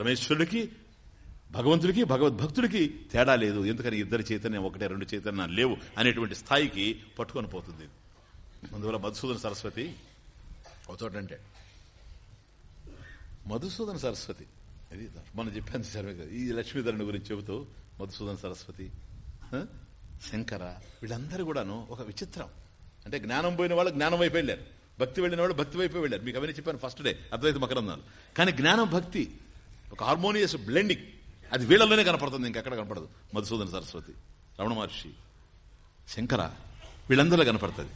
పరమేశ్వరుడికి భగవంతుడికి భగవద్భక్తుడికి తేడా లేదు. ఎందుకని ఇద్దరు చైతన్యం ఒకటే రెండు చైతన్యాలు లేవు అనేటువంటి స్థాయికి పట్టుకొని పోతుంది. అందువల్ల మధుసూదన సరస్వతి అవుతాడంటే మధుసూదన సరస్వతి అది మనం చెప్పాను సరే ఈ లక్ష్మీధరుని గురించి చెబుతూ మధుసూదన సరస్వతి శంకర వీళ్ళందరూ కూడాను ఒక విచిత్రం. అంటే జ్ఞానం పోయిన వాళ్ళు జ్ఞానం వైపు వెళ్ళారు. భక్తి వెళ్ళిన వాళ్ళు భక్తి వైపు వెళ్ళారు. మీకు అవన్నీ చెప్పాను ఫస్ట్ డే అద్వైత మకరందాలు. కానీ జ్ఞానం భక్తి ఒక హార్మోనియస్ బ్లెండింగ్. అది వీళ్ళలోనే కనపడుతుంది ఇంకెక్కడ కనపడదు. మధుసూదన సరస్వతి రమణ మహర్షి శంకర వీళ్ళందరిలో కనపడుతుంది.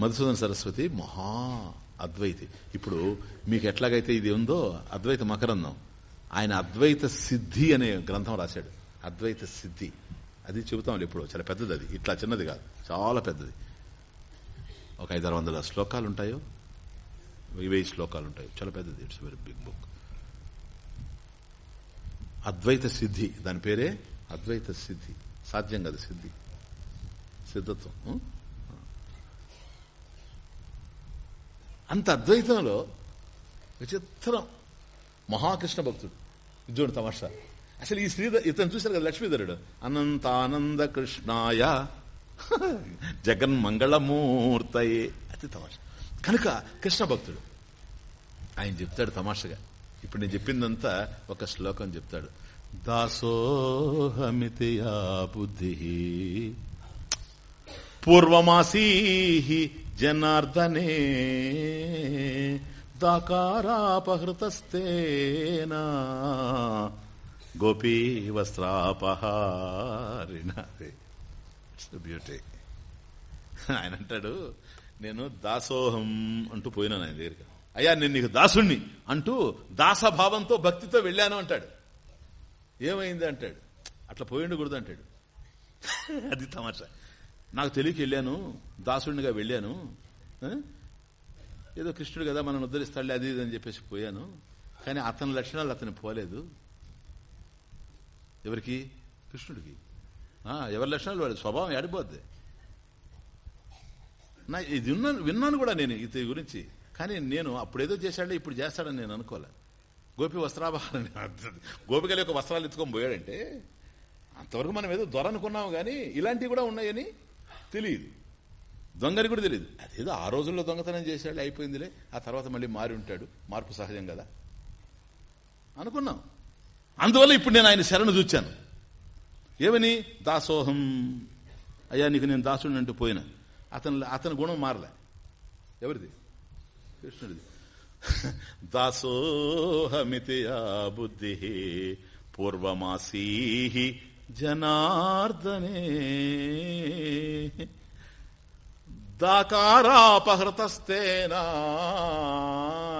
మధుసూదన సరస్వతి మహా అద్వైతి. ఇప్పుడు మీకు ఎట్లాగైతే ఇది ఉందో అద్వైత మకరందం. ఆయన అద్వైత సిద్ధి అనే గ్రంథం రాశాడు. అద్వైత సిద్ధి. అది చెబుతాం ఇప్పుడు. చాలా పెద్దది అది. ఇట్లా చిన్నది కాదు. చాలా పెద్దది. ఒక ఐదారు వందల శ్లోకాలు ఉంటాయో వెయ్యి శ్లోకాలు ఉంటాయి. చాలా పెద్దది. It's very big book Advaita Siddhi. దాని పేరే అద్వైత సిద్ధి. సాధ్యం కదా సిద్ధి. సిద్ధత్వం. అంత అద్వైతంలో విచిత్రం మహాకృష్ణ భక్తుడు. చూడు తమాషా. అసలు ఈ శ్రీధర్ ఇతను చూశారు కదా లక్ష్మీధరుడు. అనంతానంద కృష్ణాయ జగన్మంగళమూర్తయే. అతి తమాషా. కనుక కృష్ణ భక్తుడు. ఆయన చెప్తాడు తమాషగా. ఇప్పుడు నేను చెప్పిందంతా ఒక శ్లోకం చెప్తాడు. దాసోహమితియా బుద్ధి పూర్వమాసీ జనార్దనే దాకారాపహృతస్తేనా గోపీ వస్త్రాపహారిణ బ్యూటీ ఆయన అంటాడు నేను దాసోహం అంటూ పోయినాను ఆయన దగ్గరికి. అయ్యా నేను నీకు దాసుణ్ణి అంటూ దాసభావంతో భక్తితో వెళ్ళాను అంటాడు. ఏమైంది అంటాడు. అట్లా పోయిండకూడదు అంటాడు. అది తమాషా. నాకు తెలియక వెళ్ళాను దాసుడినిగా వెళ్ళాను. ఏదో కృష్ణుడు కదా మనం ఉద్ధరిస్తాడులే అది ఇది అని చెప్పేసి పోయాను. కానీ అతని లక్షణాలు అతను పోలేదు. ఎవరికి? కృష్ణుడికి. ఎవరి లక్షణాలు? వాడు స్వభావం ఏడిపోద్ది. నా ఇది విన్నాను విన్నాను కూడా నేను ఇతని గురించి. కానీ నేను అప్పుడేదో చేశాడే ఇప్పుడు చేస్తాడని నేను అనుకోలే. గోపి వస్త్రాభారం గోపికల యొక్క వస్త్రాలు ఎత్తుకొని పోయాడంటే అంతవరకు మనం ఏదో దొరనుకున్నాము కానీ ఇలాంటివి కూడా ఉన్నాయని తెలియదు. దొంగని కూడా తెలియదు. అదేదో ఆ రోజుల్లో దొంగతనం చేశాడు అయిపోయిందిలే ఆ తర్వాత మళ్ళీ మారి ఉంటాడు. మార్పు సహజం కదా. అనుకున్నాం. అందువల్ల ఇప్పుడు నేను ఆయన శరణు చూచాను. ఏమని? దాసోహం. అయ్యా నీకు నేను దాసుడిని అంటూ పోయినా. అతను అతని గుణం మారలే. ఎవరిది? కృష్ణుడిది. దాసోహమితి బుద్ధి పూర్వమాసీ జనార్దనే. దాకారాపహృతస్తేనా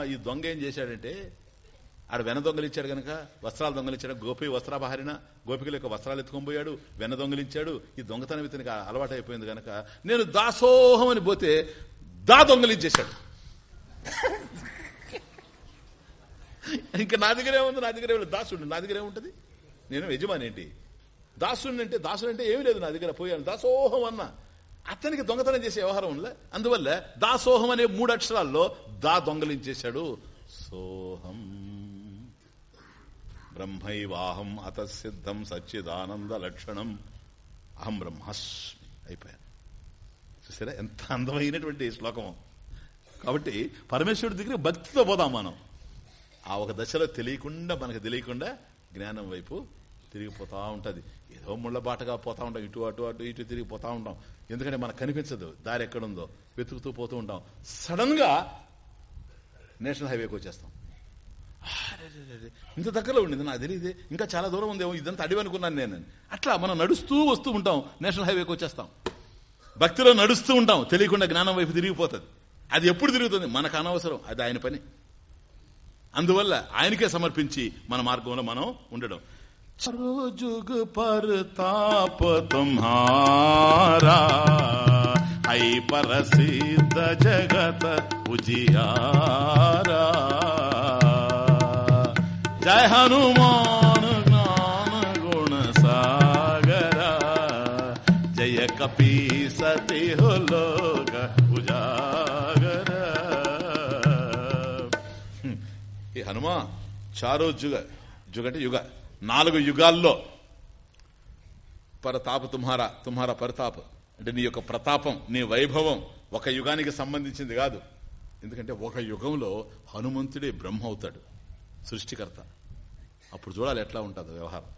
ఈ దొంగ ఏం చేశాడంటే ఆడ వెన దొంగలిచ్చాడు గనక వస్త్రాలు దొంగలిచ్చాడు గోపి వస్త్రాపహరిన గోపికల యొక్క వస్త్రాలు ఎత్తుకొని పోయాడు. వెన దొంగలించాడు. ఈ దొంగతనం ఇతనికి అలవాటు అయిపోయింది గనక నేను దాసోహం అని పోతే దా దొంగలించేశాడు. ఇంకా నా దగ్గరే ఉంది నా దగ్గరే దాసుడు నా దగ్గరే ఉంటుంది నేను యజమాని ఏంటి? దాసుడు అంటే దాసుడు అంటే ఏమీ లేదు నా దగ్గర పోయాను. దాసోహం అన్న. అతనికి దొంగతనం చేసే వ్యవహారం ఉందిలే. అందువల్ల దాసోహం అనే మూడు అక్షరాల్లో దా దొంగలించేశాడు. సోహం. బ్రహ్మైవాహం అతసిద్ధం సచ్చిదానంద లక్షణం అహం బ్రహ్మాస్మి. అయిపోయాను. చూసారా? ఎంత అందమైనటువంటి శ్లోకం కాబట్టి పరమేశ్వరుడి దగ్గర భక్తితో పోదాం మనం. ఆ ఒక దశలో తెలియకుండా మనకు తెలియకుండా జ్ఞానం వైపు తిరిగిపోతా ఉంటుంది. ఏదో ముళ్ళ బాటగా పోతా ఉంటాం. ఇటు అటు అటు ఇటు తిరిగిపోతా ఉంటాం. ఎందుకంటే మనకు కనిపించదు. దారి ఎక్కడుందో. వెతుకుతూ పోతూ ఉంటాం. సడన్గా నేషనల్ హైవేకి వచ్చేస్తాం. ఇంత దగ్గరలో ఉండింది నాకు తెలియదు ఇంకా చాలా దూరం ఉందేమో ఇదంతా అడివి అనుకున్నాను నేను. అట్లా మనం నడుస్తూ వస్తూ ఉంటాం నేషనల్ హైవేకి వచ్చేస్తాం. భక్తిలో నడుస్తూ ఉంటాం తెలియకుండా జ్ఞానం వైపు తిరిగిపోతుంది. అది ఎప్పుడు తిరుగుతుంది? మనకు అనవసరం అది ఆయన పని. అందువల్ల ఆయనకే సమర్పించి మన మార్గంలో మనం ఉండడం. జుగ్ పర్ తుమ్హారా ఐ పరసిద్ధ జగత ఉజియారా. జయ హనుమాన్ జ్ఞాన గుణ సాగరా జయ కపీ సతి లోక ఉజాగర ఈ హనుమా చారో జుగ జుగ అంటే యుగ నాలుగు యుగాల్లో పరతాప తుమ్హారా తుమ్హారా పరతాప అంటే నీ యొక్క ప్రతాపం నీ వైభవం ఒక యుగానికి సంబంధించింది కాదు. ఎందుకంటే ఒక యుగంలో హనుమంతుడే బ్రహ్మ అవుతాడు సృష్టికర్త. అప్పుడు చూడాలి ఎట్లా ఉంటుంది వ్యవహారం.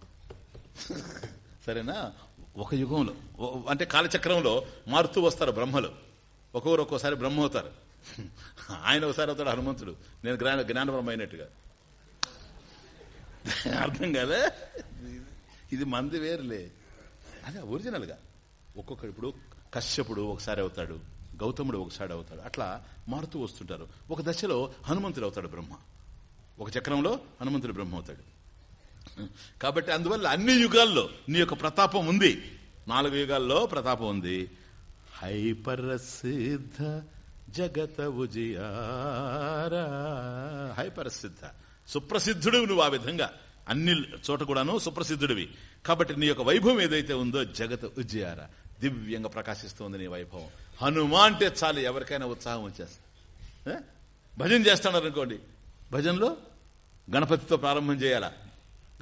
సరేనా? ఒక యుగంలో అంటే కాలచక్రంలో మారుతూ వస్తారు బ్రహ్మలు. ఒక్కొక్కరు ఒక్కోసారి బ్రహ్మ అవుతారు. ఆయన ఒకసారి అవుతాడు హనుమంతుడు. నేను జ్ఞాన జ్ఞానబ్రహ్మ అయినట్టుగా. అర్థం కాలే? ఇది మంది వేరులే. అదే ఒరిజినల్గా. ఒక్కొక్కడు ఇప్పుడు కశ్యపుడు ఒకసారి అవుతాడు గౌతముడు ఒకసారి అవుతాడు. అట్లా మారుతూ వస్తుంటారు. ఒక దశలో హనుమంతుడు అవుతాడు బ్రహ్మ. ఒక చక్రంలో హనుమంతుడు బ్రహ్మ అవుతాడు కాబట్టి అందువల్ల అన్ని యుగాల్లో నీ యొక్క ప్రతాపం ఉంది. నాలుగు యుగాల్లో ప్రతాపం ఉంది. హైపరసిద్ధ జగత ఉజియారా. హైపరసిద్ధ. సుప్రసిద్ధుడు నువ్వు ఆ విధంగా. అన్ని చోట కూడాను సుప్రసిద్ధుడివి. కాబట్టి నీ యొక్క వైభవం ఏదైతే ఉందో జగత ఉజ్జయార దివ్యంగా ప్రకాశిస్తుంది నీ వైభవం. హనుమా అంటే చాలు ఎవరికైనా ఉత్సాహం వచ్చేస్తా. భజన చేస్తున్నారు అనుకోండి భజనలో గణపతితో ప్రారంభం చేయాలా?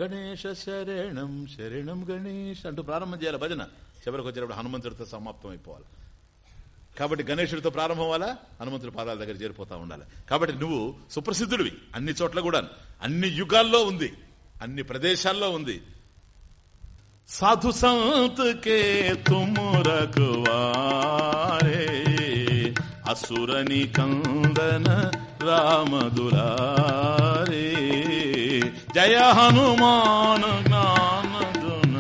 గణేష శరణం శరణం గణేష్ అంటూ ప్రారంభం చేయాలి భజన? చివరికి వచ్చినప్పుడు హనుమంతుడితో సమాప్తం అయిపోవాలి. కాబట్టి గణేశుడితో ప్రారంభం అవ్వాలా? హనుమంతుడి పాదాల దగ్గర చేరిపోతా ఉండాలి. కాబట్టి నువ్వు సుప్రసిద్ధుడివి. అన్ని చోట్ల కూడా అన్ని యుగాల్లో ఉంది. అన్ని ప్రదేశాల్లో ఉంది. సాధు సంత్ కే తుమ్ అసురని కందన రామ జయ హనుమాన్ జ్ఞాన గుణ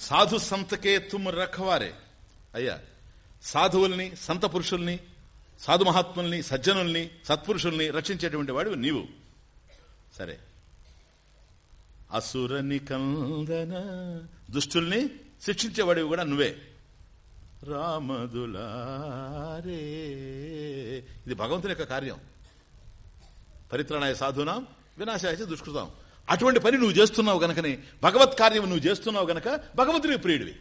సాధు సంతకే తుమ్ రఖవారే అయ్యా సాధువుల్ని సంత పురుషుల్ని సాధు మహాత్ముల్ని సజ్జనుల్ని సత్పురుషుల్ని రక్షించేటువంటి వాడు నీవు సరే. అసురని కందన. దుష్టుల్ని శిక్షించేవాడివి కూడా నువ్వే. రామదులారే. ఇది భగవంతుని యొక్క కార్యం. పరిత్రాణాయ సాధునాం వినాశాయ దుష్కృతాం. అటువంటి పని నువ్వు చేస్తున్నావు గనకని భగవత్ కార్యం నువ్వు చేస్తున్నావు గనక భగవంతుడికి ప్రియుడివి.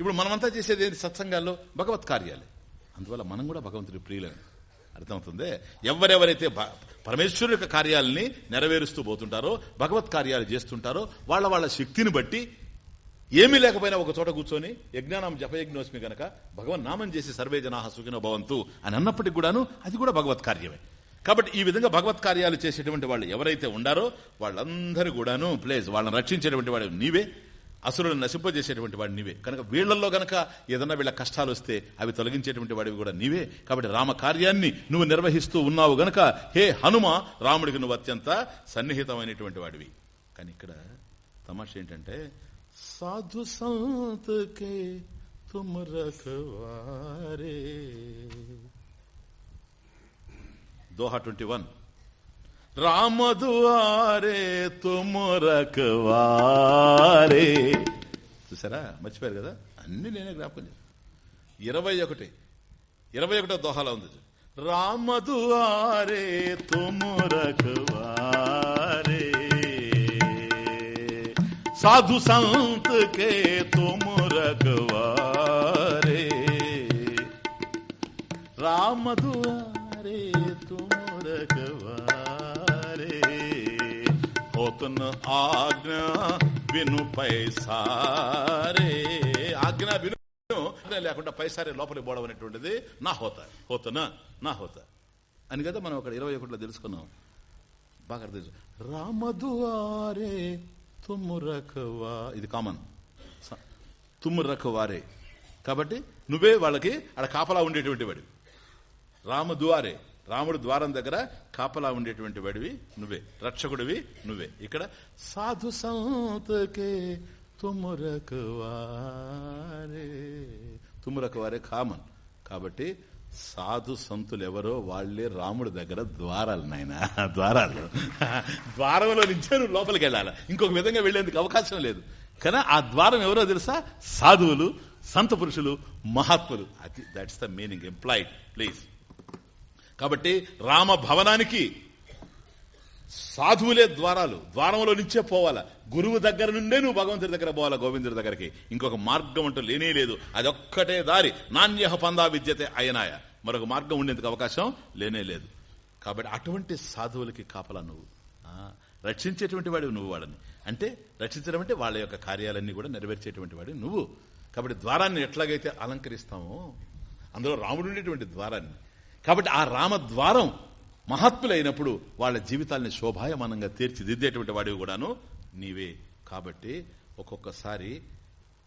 ఇప్పుడు మనమంతా చేసేది ఏంటి? సత్సంగాల్లో భగవత్ కార్యాలే. అందువల్ల మనం కూడా భగవంతుడి ప్రియులని అర్థమవుతుంది? ఎవరెవరైతే పరమేశ్వరు యొక్క కార్యాలని నెరవేరుస్తూ పోతుంటారో భగవత్ కార్యాలు చేస్తుంటారో వాళ్ళ వాళ్ళ శక్తిని బట్టి ఏమీ లేకపోయినా ఒక చోట కూర్చొని యజ్ఞానం జపయజ్ఞోస్మి గనక భగవన్ నామం చేసి సర్వే జనా సుఖినో భవంతు అని అన్నప్పటికి కూడాను అది కూడా భగవత్ కార్యమే. కాబట్టి ఈ విధంగా భగవత్ కార్యాలు చేసేటువంటి వాళ్ళు ఎవరైతే ఉండారో వాళ్ళందరూ కూడాను ప్లేస్ వాళ్ళని రక్షించేటువంటి వాడు నీవే. అసురులను నశింపజేసేటువంటి వాడు నీవే. కనుక వీళ్ళల్లో గనక ఏదన్నా వీళ్ళ కష్టాలు వస్తే అవి తొలగించేటువంటి వాడివి కూడా నీవే. కాబట్టి రామ కార్యాన్ని నువ్వు నిర్వహిస్తూ ఉన్నావు గనక హే హనుమ రాముడికి నువ్వు అత్యంత సన్నిహితమైనటువంటి వాడివి. కానీ ఇక్కడ తమాష ఏంటంటే సాధు సంతకే తుమ్ రఖవారే దోహా ట్వంటీ వన్. రామదువారే తుమరకవారే చూసారా? మర్చిపోయారు కదా? అన్ని నేనే జ్ఞాపకం చేశాను. ఇరవై ఒకటి. ఇరవై ఒకటో దోహాలో ఉంది రామ దువారే తుమరకవారే సాధు సంత కే తుమరకవారే రామ దువారే తుమరకవారే మోతన్ ఆజ్ఞ విను పైసారే. ఆజ్ఞ విను లేకుండా పైసారే లోపలికి పోవడం అనేటువంటిది నా హోత. హోతనా? నా హోత. అని కదా మనం అక్కడ ఇరవై ఒకటిలో తెలుసుకున్నాం. బాగా తెలుసు రామదువారే తుమ్మురకువా. ఇది కామన్. తుమ్మురకువారే. కాబట్టి నువ్వే వాళ్ళకి అక్కడ కాపలా ఉండేటువంటి వాడు రామదువారే. రాముడు ద్వారం దగ్గర కాపలా ఉండేటువంటి వాడివి నువ్వే. రక్షకుడివి నువ్వే. ఇక్కడ సాధు సంతకే తుమ్ము రఖవారే కామన్. కాబట్టి సాధు సంతులు ఎవరో వాళ్ళే రాముడి దగ్గర ద్వారాలు నాయన. ద్వారాలు. ద్వారంలో నుంచే నువ్వు లోపలికి వెళ్ళాలి ఇంకొక విధంగా వెళ్ళేందుకు అవకాశం లేదు. కానీ ఆ ద్వారం ఎవరో తెలుసా? సాధువులు సంత పురుషులు మహాత్ములు. అది that's the meaning employed please కాబట్టి రామ భవనానికి సాధువులే ద్వారాలు. ద్వారంలో నుంచే పోవాలా. గురువు దగ్గర నుండే నువ్వు భగవంతుడి దగ్గర పోవాలా గోవిందుడి దగ్గరికి. ఇంకొక మార్గం అంటూ లేనే లేదు. అదొక్కటే దారి. నాణ్య పందా విద్యతే అయనాయ. మరొక మార్గం ఉండేందుకు అవకాశం లేనే లేదు. కాబట్టి అటువంటి సాధువులకి కాపలా నువ్వు. రక్షించేటువంటి వాడివి నువ్వు వాడని. అంటే రక్షించడం అంటే వాళ్ళ యొక్క కార్యాలన్నీ కూడా నెరవేర్చేటువంటి వాడు నువ్వు. కాబట్టి ద్వారాన్ని ఎట్లాగైతే అలంకరిస్తామో అందులో రాముడు ఉండేటువంటి ద్వారాన్ని కాబట్టి ఆ రామ ద్వారం మహాత్ములైనప్పుడు వాళ్ళ జీవితాల్ని శోభాయమానంగా తీర్చిదిద్దేటువంటి వాడివి కూడాను నీవే. కాబట్టి ఒక్కొక్కసారి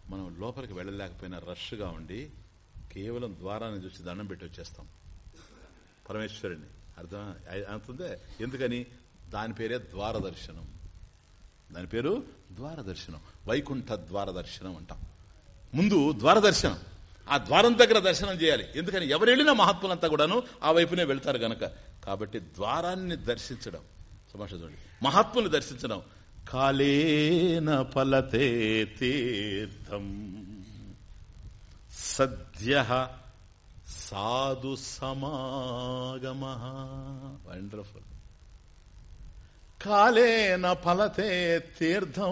మనం లోపలికి వెళ్ళలేకపోయినా రష్గా ఉండి కేవలం ద్వారాన్ని చూసి దండం పెట్టి వచ్చేస్తాం. పరమేశ్వరుని. అర్థం అవుతుందే ఎందుకని? దాని పేరే ద్వార దర్శనం దాని పేరు ద్వార దర్శనం వైకుంఠ ద్వార దర్శనం అంటాం. ముందు ద్వార దర్శనం ఆ ద్వారం దగ్గర దర్శనం చేయాలి. ఎందుకని ఎవరు వెళ్ళినా మహాత్ములంతా కూడాను ఆ వైపునే వెళ్తారు గనక. కాబట్టి ద్వారాన్ని దర్శించడం. సమాష చూడండి మహాత్ముని దర్శించడం. కాలేన ఫలతే తీర్థం. సద్య సాధు సమాగమ. వండర్ఫుల్ కాలేన ఫలతే తీర్థం.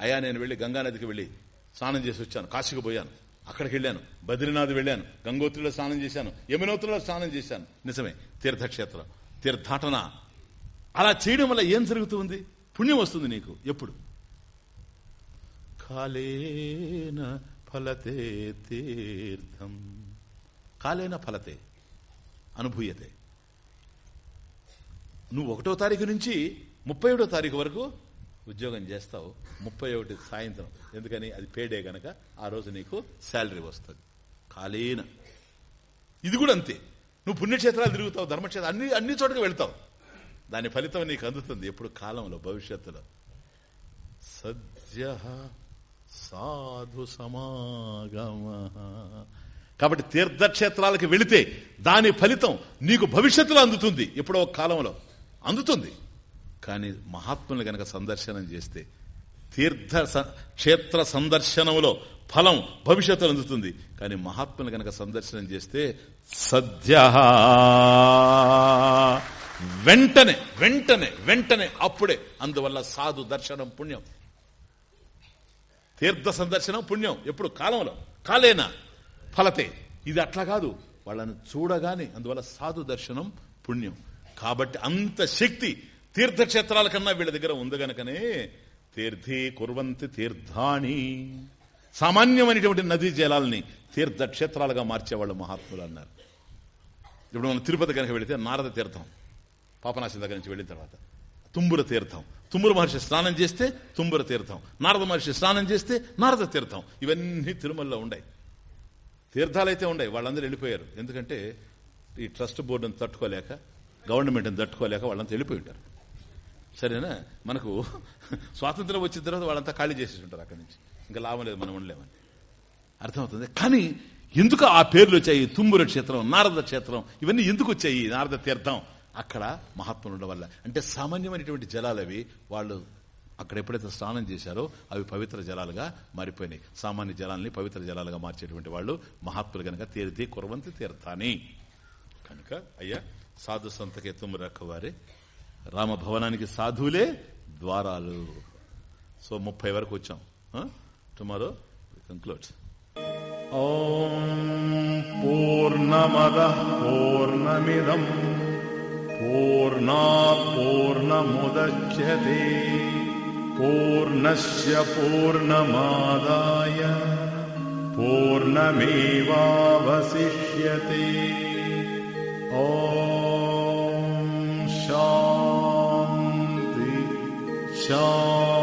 అయ్యా నేను వెళ్ళి గంగానదికి వెళ్ళి స్నానం చేసి వచ్చాను. కాశీకి పోయాను. అక్కడికి వెళ్ళాను బద్రీనాథ్ వెళ్ళాను. గంగోత్రిలో స్నానం చేశాను. యమునోత్రిలో స్నానం చేశాను. నిజమే తీర్థక్షేత్రం తీర్థాటన. అలా చేయడం వల్ల ఏం జరుగుతుంది? పుణ్యం వస్తుంది నీకు ఎప్పుడు? కాలేన ఫలతే తీర్థం. కాలేన ఫలతే అనుభూయతే. నువ్వు ఒకటో తారీఖు నుంచి ముప్పై ఏడో తారీఖు వరకు ఉద్యోగం చేస్తావు ముప్పై ఒకటి సాయంత్రం. ఎందుకని? అది పేడే గనక ఆ రోజు నీకు శాలరీ వస్తుంది. ఖాళీన. ఇది కూడా అంతే. నువ్వు పుణ్యక్షేత్రాలు తిరుగుతావు ధర్మక్షేత్రం అన్ని అన్ని చోట్లకి వెళ్తావు. దాని ఫలితం నీకు అందుతుంది ఎప్పుడు కాలంలో భవిష్యత్తులో. సద్య సాధు సమాగమ. కాబట్టి తీర్థక్షేత్రాలకు వెళితే దాని ఫలితం నీకు భవిష్యత్తులో అందుతుంది. ఎప్పుడో కాలంలో. అందుతుంది. కానీ మహాత్ములు గనక సందర్శనం చేస్తే తీర్థ స- క్షేత్ర సందర్శనంలో ఫలం భవిష్యత్తులో అందుతుంది. కానీ మహాత్ములు గనక సందర్శనం చేస్తే సద్య వెంటనే వెంటనే వెంటనే అప్పుడే అందువల్ల సాధు దర్శనం పుణ్యం. తీర్థ సందర్శనం పుణ్యం. ఎప్పుడు? కాలంలో. కాలేనా? ఫలతే. ఇది అట్లా కాదు. వాళ్ళని చూడగానే అందువల్ల సాధు దర్శనం పుణ్యం. కాబట్టి అంత శక్తి తీర్థక్షేత్రాల కన్నా వీళ్ళ దగ్గర ఉంది గనకనే. తీర్థీ కుర్వంతి తీర్థాని సామాన్యమైనటువంటి నదీ జలాల్ని తీర్థక్షేత్రాలుగా మార్చేవాళ్ళు మహాత్ములు అన్నారు. ఇప్పుడు మనం తిరుపతి కనుక వెళితే నారద తీర్థం పాపనాశం దగ్గర నుంచి వెళ్ళిన తర్వాత. తుంబుర తీర్థం. తుంబుర మహర్షి స్నానం చేస్తే తుంబుర తీర్థం. నారద మహర్షి స్నానం చేస్తే నారద తీర్థం. ఇవన్నీ తిరుమలలో ఉన్నాయి తీర్థాలైతే ఉన్నాయి వాళ్ళందరూ వెళ్ళిపోయారు. ఎందుకంటే ఈ ట్రస్ట్ బోర్డును తట్టుకోలేక గవర్నమెంట్ని తట్టుకోలేక వాళ్ళంతా వెళ్ళిపోయి ఉంటారు. సరేనా? మనకు స్వాతంత్రం వచ్చిన తర్వాత వాళ్ళంతా ఖాళీ చేసేసి ఉంటారు అక్కడి నుంచి. ఇంకా లాభం లేదు మనం ఉండలేమని. అర్థమవుతుంది? కానీ ఎందుకు ఆ పేర్లు వచ్చాయి? తుమ్ముర క్షేత్రం నారద క్షేత్రం ఇవన్నీ ఎందుకు వచ్చాయి? నారద తీర్థం. అక్కడ మహాత్ములు ఉండడం వల్ల. అంటే సామాన్యమైనటువంటి జలాలు అవి వాళ్ళు అక్కడ ఎప్పుడైతే స్నానం చేశారో అవి పవిత్ర జలాలుగా మారిపోయినాయి. సామాన్య జలాల్ని పవిత్ర జలాలుగా మార్చేటువంటి వాళ్ళు మహాత్ములు కనుక తీరితే కురవంతి తీర్థాని కనుక అయ్యా సాధు సంతకే తుమ్మురక్కవారే రామభవనానికి సాధువులే ద్వారాలు. సో ముప్పై వరకు వచ్చాం. టుమారో కంక్లూడ్స్ పూర్ణమద పూర్ణమిదం. పూర్ణా పూర్ణముద్యతే. పూర్ణస్ పూర్ణమాదాయ. పూర్ణమేవావశిష్యతే. ఓ 笑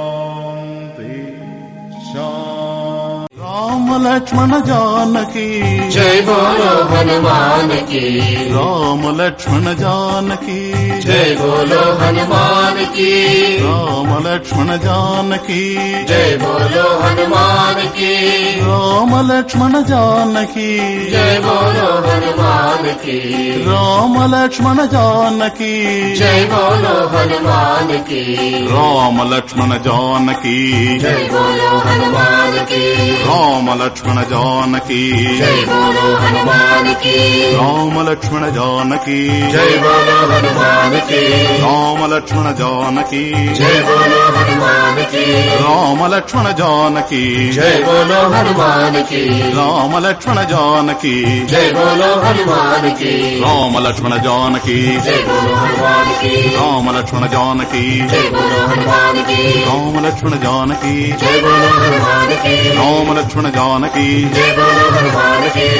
राम लक्ष्मण जानकी। जय बोलो हनुमान की। राम लक्ष्मण जानकी। जय बोलो हनुमान की। राम लक्ष्मण जानकी। जय बोलो हनुमान की। राम लक्ष्मण जानकी। जय बोलो हनुमान की। राम लक्ष्मण जानकी। जय बोलो हनुमान की। राम लक्ष्मण जानकी। जय बोलो हनुमान की। राम राम लक्ष्मण जानकी। जय बोलो हनुमान की। राम लक्ष्मण जानकी। जय बोलो हनुमान की। राम लक्ष्मण जानकी। जय बोलो हनुमान की। राम लक्ष्मण जानकी। जय बोलो हनुमान की। राम लक्ष्मण जानकी। जय बोलो हनुमान की। राम लक्ष्मण जानकी। जय बोलो हनुमान की। राम लक्ष्मण जानकी। जय बोलो हनुमान की। राम लक्ष्मण जानकी। जय बोलो हनुमान की। राम लक्ष्मण जानकी।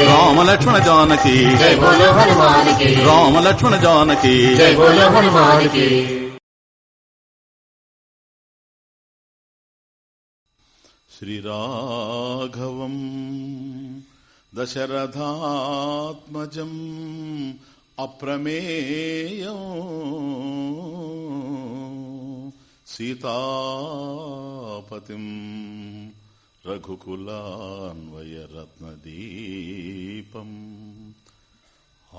राम लक्ष्मण जानकी। राम लक्ष्मण जानकी। श्री राघवम दशरथात्मजम् अप्रमेय। सीतापतिम् रघुकुलान्वयरत्नदीपम्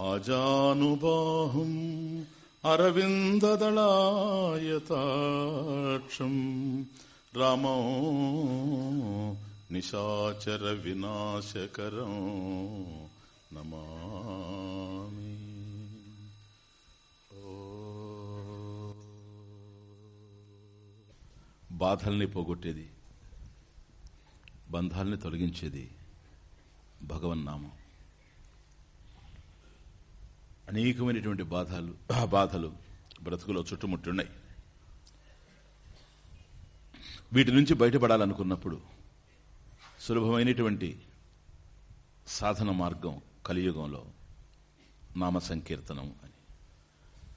आजानुबाहुम् अरविन्ददलायताक्षम् रामो निशाचरविनाशकरं नमामि బాధల్ని పోగొట్టేది బంధాల్ని తొలగించేది భగవన్నామం అనేకమైనటువంటి బాధలు బాధలు బ్రతుకులో చుట్టుముట్టున్నాయి. వీటి నుంచి బయటపడాలనుకున్నప్పుడు సులభమైనటువంటి సాధన మార్గం కలియుగంలో నామ సంకీర్తనం అని.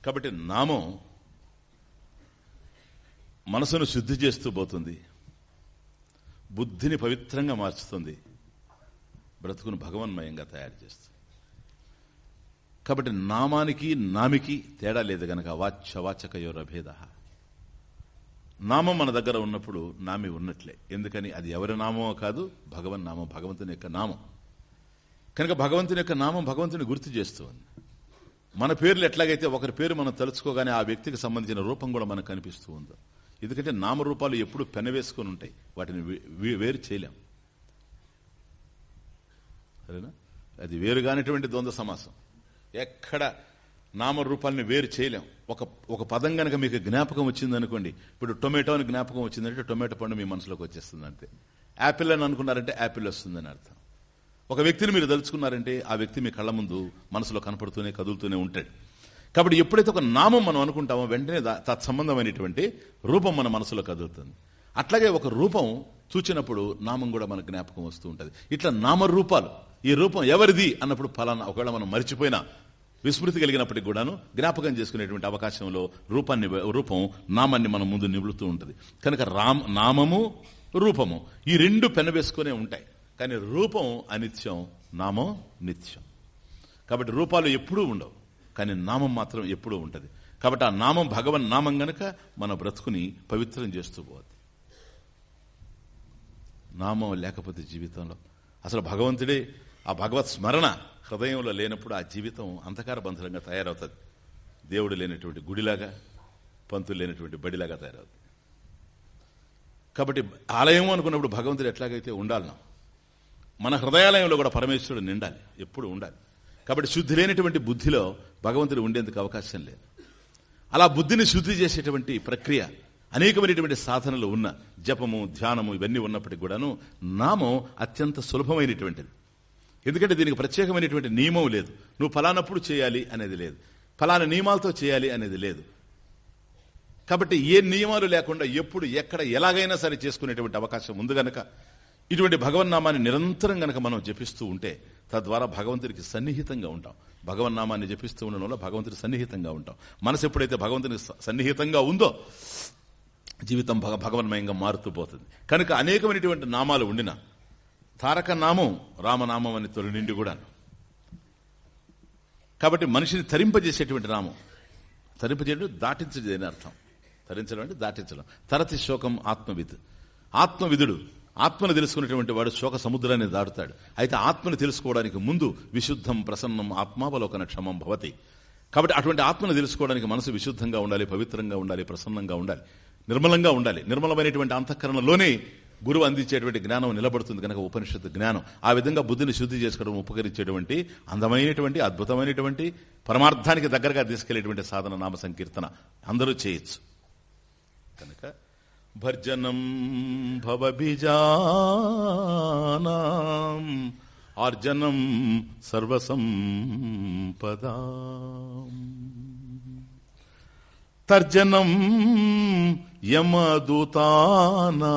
కాబట్టి నామం మనసును శుద్ధి చేస్తూ పోతుంది. బుద్ధిని పవిత్రంగా మార్చుతుంది. బ్రతుకును భగవన్మయంగా తయారు చేస్తుంది. కాబట్టి నామానికి నామికి తేడా లేదు గనక వాచ్య వాచకయోరభేద నామం మన దగ్గర ఉన్నప్పుడు నామి ఉన్నట్లే. ఎందుకని? అది ఎవరి నామమో కాదు భగవన్ నామం భగవంతుని యొక్క నామం. కనుక భగవంతుని యొక్క నామం భగవంతుని గుర్తు చేస్తుంది. మన పేర్లు ఎట్లాగైతే ఒకరి పేరు మనం తలుచుకోగానే ఆ వ్యక్తికి సంబంధించిన రూపం కూడా మనకు కనిపిస్తూ ఉందో. ఎందుకంటే నామరూపాలు ఎప్పుడు పెనవేసుకొని ఉంటాయి. వాటిని వేరు చేయలేం. సరేనా? అది వేరుగానేటువంటి ద్వంద్వ సమాసం. ఎక్కడ నామరూపాలని వేరు చేయలేం. ఒక ఒక పదం గనక మీకు జ్ఞాపకం వచ్చింది అనుకోండి ఇప్పుడు టొమాటో అని జ్ఞాపకం వచ్చిందంటే టొమాటో పండు మీ మనసులోకి వచ్చేస్తుంది అంతే. యాపిల్ అని అనుకున్నారంటే యాపిల్ వస్తుందని అర్థం. ఒక వ్యక్తిని మీరు తలుచుకున్నారంటే ఆ వ్యక్తి మీ కళ్ళ ముందు మనసులో కనపడుతూనే కదులుతూనే ఉంటాడు. కాబట్టి ఎప్పుడైతే ఒక నామం మనం అనుకుంటామో వెంటనే తత్సంబంధమైనటువంటి రూపం మన మనసులో కదులుతుంది. అట్లాగే ఒక రూపం చూచినప్పుడు నామం కూడా మన జ్ఞాపకం వస్తూ ఉంటుంది. ఇట్లా నామరూపాలు ఈ రూపం ఎవరిది అన్నప్పుడు ఫలానా ఒకవేళ మనం మర్చిపోయినా విస్మృతి కలిగినప్పటికి కూడాను జ్ఞాపకం చేసుకునేటువంటి అవకాశంలో రూపాన్ని రూపం నామాన్ని మనం ముందు నిబులుతూ ఉంటుంది. కనుక రామ్ నామము రూపము ఈ రెండు పెనవేసుకునే ఉంటాయి. కానీ రూపం అనిత్యం నామం నిత్యం. కాబట్టి రూపాలు ఎప్పుడూ ఉండవు. కానీ నామం మాత్రం ఎప్పుడూ ఉంటుంది. కాబట్టి ఆ నామం భగవన్ నామం గనక మన బ్రతుకుని పవిత్రం చేస్తూ పోద్ది. నామం లేకపోతే జీవితంలో. అసలు భగవంతుడే ఆ భగవత్ స్మరణ హృదయంలో లేనప్పుడు ఆ జీవితం అంధకార బంధంగా తయారవుతుంది. దేవుడు లేనటువంటి గుడిలాగా పంతులు లేనటువంటి బడిలాగా తయారవుతుంది. కాబట్టి ఆలయం అనుకున్నప్పుడు భగవంతుడు ఎట్లాగైతే ఉండాలన్నా మన హృదయాలయంలో కూడా పరమేశ్వరుడు నిండాలి ఎప్పుడు ఉండాలి. కాబట్టి శుద్ధి లేనటువంటి బుద్ధిలో భగవంతుడు ఉండేందుకు అవకాశం లేదు. అలా బుద్ధిని శుద్ధి చేసేటువంటి ప్రక్రియ అనేకమైనటువంటి సాధనలు ఉన్న జపము ధ్యానము ఇవన్నీ ఉన్నప్పటికి కూడాను నామం అత్యంత సులభమైనటువంటిది. ఎందుకంటే దీనికి ప్రత్యేకమైనటువంటి నియమం లేదు. నువ్వు ఫలానప్పుడు చేయాలి అనేది లేదు. ఫలానా నియమాలతో చేయాలి అనేది లేదు. కాబట్టి ఏ నియమాలు లేకుండా ఎప్పుడు ఎక్కడ ఎలాగైనా సరే చేసుకునేటువంటి అవకాశం ఉంది గనక ఇటువంటి భగవన్నామాన్ని నిరంతరం గనక మనం జపిస్తూ ఉంటే తద్వారా భగవంతుడికి సన్నిహితంగా ఉంటాం. భగవన్నామాన్ని జపిస్తూ ఉండడం వల్ల భగవంతుడి సన్నిహితంగా ఉంటాం. మనసు ఎప్పుడైతే భగవంతుని సన్నిహితంగా ఉందో జీవితం భగ భగవన్మయంగా మారుతూ పోతుంది. కనుక అనేకమైనటువంటి నామాలు ఉండిన తారక నామం రామనామం అని తొలి నిండి కూడా కాబట్టి మనిషిని తరింపజేసేటువంటి నామం. తరింపజేయడం దాటించడం అని అర్థం. తరించడం అంటే దాటించడం. తరతి శోకం ఆత్మవిద్. ఆత్మవిధుడు ఆత్మను తెలుసుకున్నటువంటి వాడు శోక సముద్రాన్ని దాటుతాడు. అయితే ఆత్మను తెలుసుకోవడానికి ముందు విశుద్ధం ప్రసన్నం ఆత్మావలోకన క్షమం భవతి. కాబట్టి అటువంటి ఆత్మను తెలుసుకోవడానికి మనసు విశుద్ధంగా ఉండాలి పవిత్రంగా ఉండాలి ప్రసన్నంగా ఉండాలి నిర్మలంగా ఉండాలి. నిర్మలమైనటువంటి అంతఃకరణలోనే గురువు అందించేటువంటి జ్ఞానం నిలబడుతుంది కనుక ఉపనిషత్తు జ్ఞానం. ఆ విధంగా బుద్ధిని శుద్ధి చేసుకోవడం ఉపకరించేటువంటి అందమైనటువంటి అద్భుతమైనటువంటి పరమార్థానికి దగ్గరగా తీసుకెళ్ళేటువంటి సాధన నామ సంకీర్తన అందరూ చేయొచ్చు. కనుక భర్జనం భవబీజానాం ఆర్జనం సర్వసంపదా తర్జనం యమదూతానా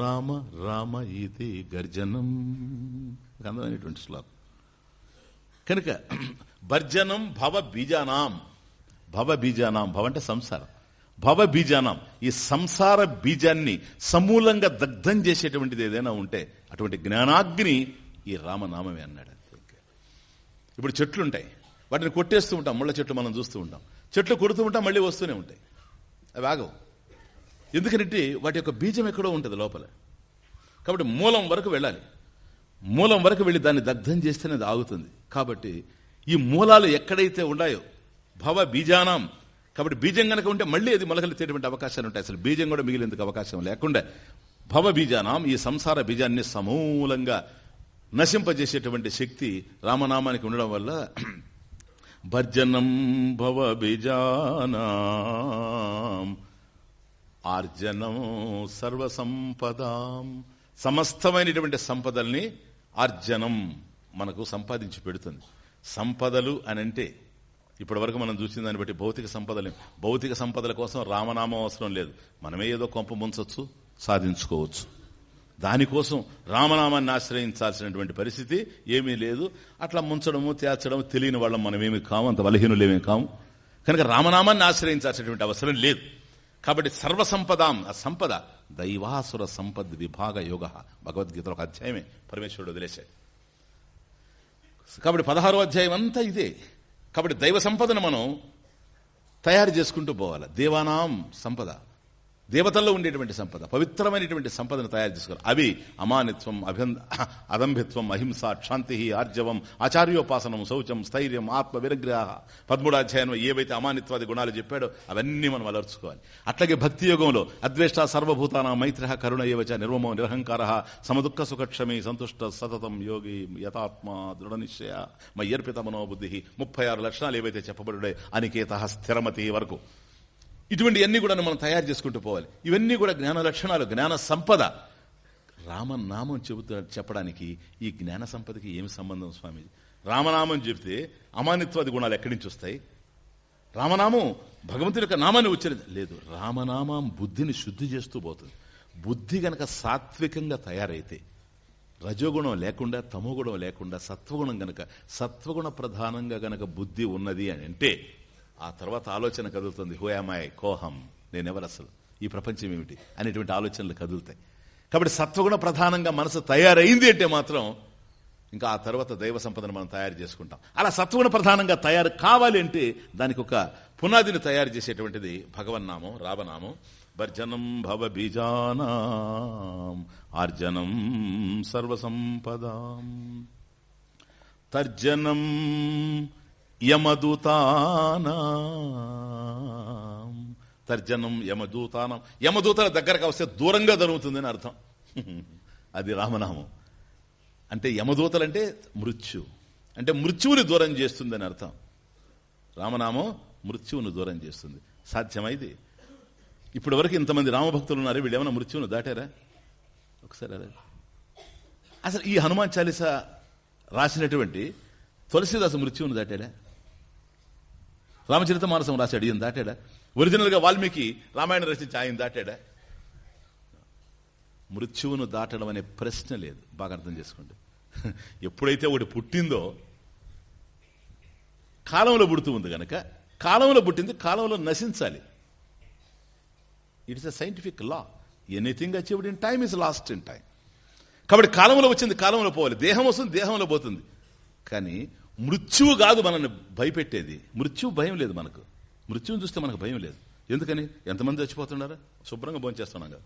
రామ రామ ఇది గర్జనం ఒక అందమైనటువంటి శ్లోకం కనుక భర్జనం భవ బీజానాం భవ బీజానాం భవ అంటే సంసారం। భవ బీజానం ఈ సంసార బీజాన్ని సమూలంగా దగ్ధం చేసేటువంటిది ఏదైనా ఉంటే అటువంటి జ్ఞానాగ్ని ఈ రామనామమే అన్నాడు. ఇప్పుడు చెట్లుంటాయి వాటిని కొట్టేస్తూ ఉంటాం. ముళ్ళ చెట్లు మనం చూస్తూ ఉంటాం. చెట్లు కొడుతూ ఉంటాం మళ్ళీ వస్తూనే ఉంటాయి. అవి ఆగవు. ఎందుకంటే వాటి యొక్క బీజం ఎక్కడో ఉంటుంది లోపల. కాబట్టి మూలం వరకు వెళ్ళాలి. మూలం వరకు వెళ్ళి దాన్ని దగ్ధం చేస్తేనే అది ఆగుతుంది. కాబట్టి ఈ మూలాలు ఎక్కడైతే ఉన్నాయో భవ బీజానం కాబట్టి బీజం కనుక ఉంటే మళ్ళీ అది మొలకలెత్తేటువంటి అవకాశాలు ఉంటాయి. అసలు బీజం కూడా మిగిలేందుకు అవకాశం లేకుండా భవ బీజానం ఈ సంసార బీజాన్ని సమూలంగా నశింపజేసేటువంటి శక్తి రామనామానికి ఉండడం వల్ల భర్జనం భవ బీజానాం ఆర్జనం సర్వసంపదాం. సమస్తమైనటువంటి సంపదల్ని ఆర్జనం మనకు సంపాదించి పెడుతుంది. సంపదలు అని అంటే ఇప్పటి వరకు మనం చూసిన దాన్ని బట్టి భౌతిక సంపదలు భౌతిక సంపదల కోసం రామనామం అవసరం లేదు. మనమే ఏదో కొంప ముంచవచ్చు సాధించుకోవచ్చు. దానికోసం రామనామాన్ని ఆశ్రయించాల్సినటువంటి పరిస్థితి ఏమీ లేదు. అట్లా ముంచడము తేల్చడం తెలియని వాళ్ళం మనమేమి కాము అంత బలహీనులేమీ కాము. కనుక రామనామాన్ని ఆశ్రయించాల్సినటువంటి అవసరం లేదు. కాబట్టి సర్వసంపదాం ఆ సంపద దైవాసుర సంపద్ విభాగ యోగ. భగవద్గీతలో ఒక అధ్యాయమే పరమేశ్వరుడు వదిలేశాడు. కాబట్టి పదహారో అధ్యాయం అంతా ఇదే. కాబట్టి దైవ సంపదను మనం తయారు చేసుకుంటూ పోవాలి. దేవానాం సంపద. దేవతల్లో ఉండేటువంటి సంపద పవిత్రమైనటువంటి సంపదను తయారు చేసుకోవాలి. అవి అమానిత్వం అభిన్ అదంభిత్వం అహింస క్షాంతి ఆర్జవం ఆచార్యోపాసనం శౌచం స్థైర్యం ఆత్మ విరగ్రహ పదమూడు ఏవైతే అమానిత్వాది గుణాలు చెప్పాడో అవన్నీ మనం అలర్చుకోవాలి. అట్లాగే భక్తి యోగంలో అద్వేష్ట సర్వభూతాన మైత్ర కరుణ ఏవచ నిర్మమో నిరహంకార సమదుఃఖ సుఖక్షమి సంతుష్ట సతతం యోగి యథాత్మ దృఢ నిశ్చయ మయ్యర్పిత మనోబుద్ధి ముప్పై ఆరు లక్షణాలు ఏవైతే చెప్పబడే అనికేత స్థిరమతి వరకు. ఇటువంటివన్నీ కూడా మనం తయారు చేసుకుంటూ పోవాలి. ఇవన్నీ కూడా జ్ఞాన లక్షణాలు జ్ఞాన సంపద. రామనామం చెబుతా చెప్పడానికి ఈ జ్ఞాన సంపదకి ఏమి సంబంధం స్వామీజీ? రామనామం చెబితే అమానిత్వాది గుణాలు ఎక్కడి నుంచి వస్తాయి? రామనామం భగవంతుడి యొక్క నామాన్ని ఉచ్చరి లేదు రామనామం బుద్ధిని శుద్ధి చేస్తూ పోతుంది. బుద్ధి గనక సాత్వికంగా తయారైతే రజోగుణం లేకుండా తమోగుణం లేకుండా సత్వగుణం గనక సత్వగుణ ప్రధానంగా గనక బుద్ధి ఉన్నది అని అంటే ఆ తర్వాత ఆలోచన కదులుతుంది హోయామాయ్ కోహం. నేనెవరు అసలు? ఈ ప్రపంచం ఏమిటి? అనేటువంటి ఆలోచనలు కదులుతాయి. కాబట్టి సత్వగుణ ప్రధానంగా మనసు తయారైంది అంటే మాత్రం ఇంకా ఆ తర్వాత దైవ సంపదను మనం తయారు చేసుకుంటాం. అలా సత్వగుణ ప్రధానంగా తయారు కావాలి అంటే దానికి ఒక పునాదిని తయారు చేసేటువంటిది భగవన్నామం రావనామం భర్జనం భవ బీజానాం ఆర్జనం సర్వసంపదాం. తర్జనం యమదూతానం. తర్జనం యమదూతానం. యమదూతల దగ్గరకు వస్తే దూరంగా జరుగుతుందని అర్థం. అది రామనామం. అంటే యమదూతలంటే మృత్యు. అంటే మృత్యువుని దూరం చేస్తుందని అర్థం. రామనామం మృత్యువును దూరం చేస్తుంది. సాధ్యమైది ఇప్పటి వరకు ఇంతమంది రామభక్తులు ఉన్నారు వీళ్ళు ఏమైనా మృత్యువును దాటారా? ఒకసారి అసలు ఈ హనుమాన్ చాలీస రాసినటువంటి తులసిదాసు మృత్యువును దాటాడా? రామచరిత మానసం రాశాడు ఈయన దాటాడా? ఒరిజినల్గా వాల్మీకి రామాయణం రచించి ఆయన దాటాడా? మృత్యువును దాటడం అనే ప్రశ్న లేదు. బాగా అర్థం చేసుకోండి. ఎప్పుడైతే ఒకటి పుట్టిందో కాలంలో పుడుతూ ఉంది కనుక కాలంలో పుట్టింది కాలంలో నశించాలి. It's a scientific law anything achieved in time is lost in time కాబట్టి కాలంలో వచ్చింది కాలంలో పోవాలి. దేహం వస్తుంది దేహంలో పోతుంది. కానీ మృత్యువు కాదు మనల్ని భయపెట్టేది. మృత్యువు భయం లేదు మనకు. మృత్యువుని చూస్తే మనకు భయం లేదు. ఎందుకని? ఎంతమంది చచ్చిపోతున్నారా? శుభ్రంగా భోంచేస్తున్నాం కదా.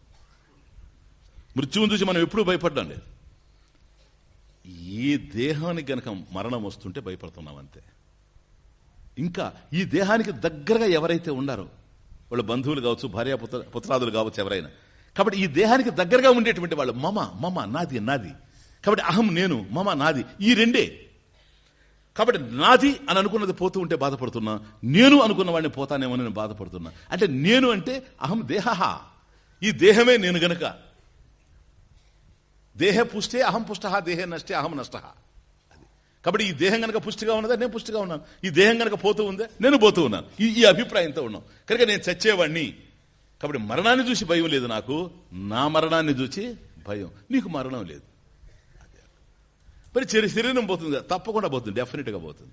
మృత్యువుని చూసి మనం ఎప్పుడూ భయపడ్డం లేదు. ఈ దేహానికి గనక మరణం వస్తుంటే భయపడుతున్నాం అంతే. ఇంకా ఈ దేహానికి దగ్గరగా ఎవరైతే ఉండారో వాళ్ళ బంధువులు కావచ్చు భార్య పుత్ర పుత్రాదులు కావచ్చు ఎవరైనా కాబట్టి ఈ దేహానికి దగ్గరగా ఉండేటువంటి వాళ్ళు మమ మమ నాది నాది. కాబట్టి అహం నేను మమ నాది. ఈ రెండే. కాబట్టి నాది అని అనుకున్నది పోతూ ఉంటే బాధపడుతున్నా నేను అనుకున్న వాడిని పోతానేమో నేను బాధపడుతున్నా. అంటే నేను అంటే అహం దేహ ఈ దేహమే నేను గనక. దేహ పుష్టే అహం పుష్ట దేహే నష్టే అహం నష్ట. అది. కాబట్టి ఈ దేహం గనక పుష్టిగా ఉన్నదా? నేను పుష్టిగా ఉన్నాను. ఈ దేహం గనక పోతూ ఉందే? నేను పోతూ ఉన్నాను. ఈ ఈ అభిప్రాయంతో ఉన్నాం. కనుక నేను చచ్చేవాడిని కాబట్టి మరణాన్ని చూసి భయం లేదు నాకు. నా మరణాన్ని చూసి భయం. నీకు మరణం లేదు. మరి శరీరం పోతుంది తప్పకుండా పోతుంది డెఫినెట్గా పోతుంది.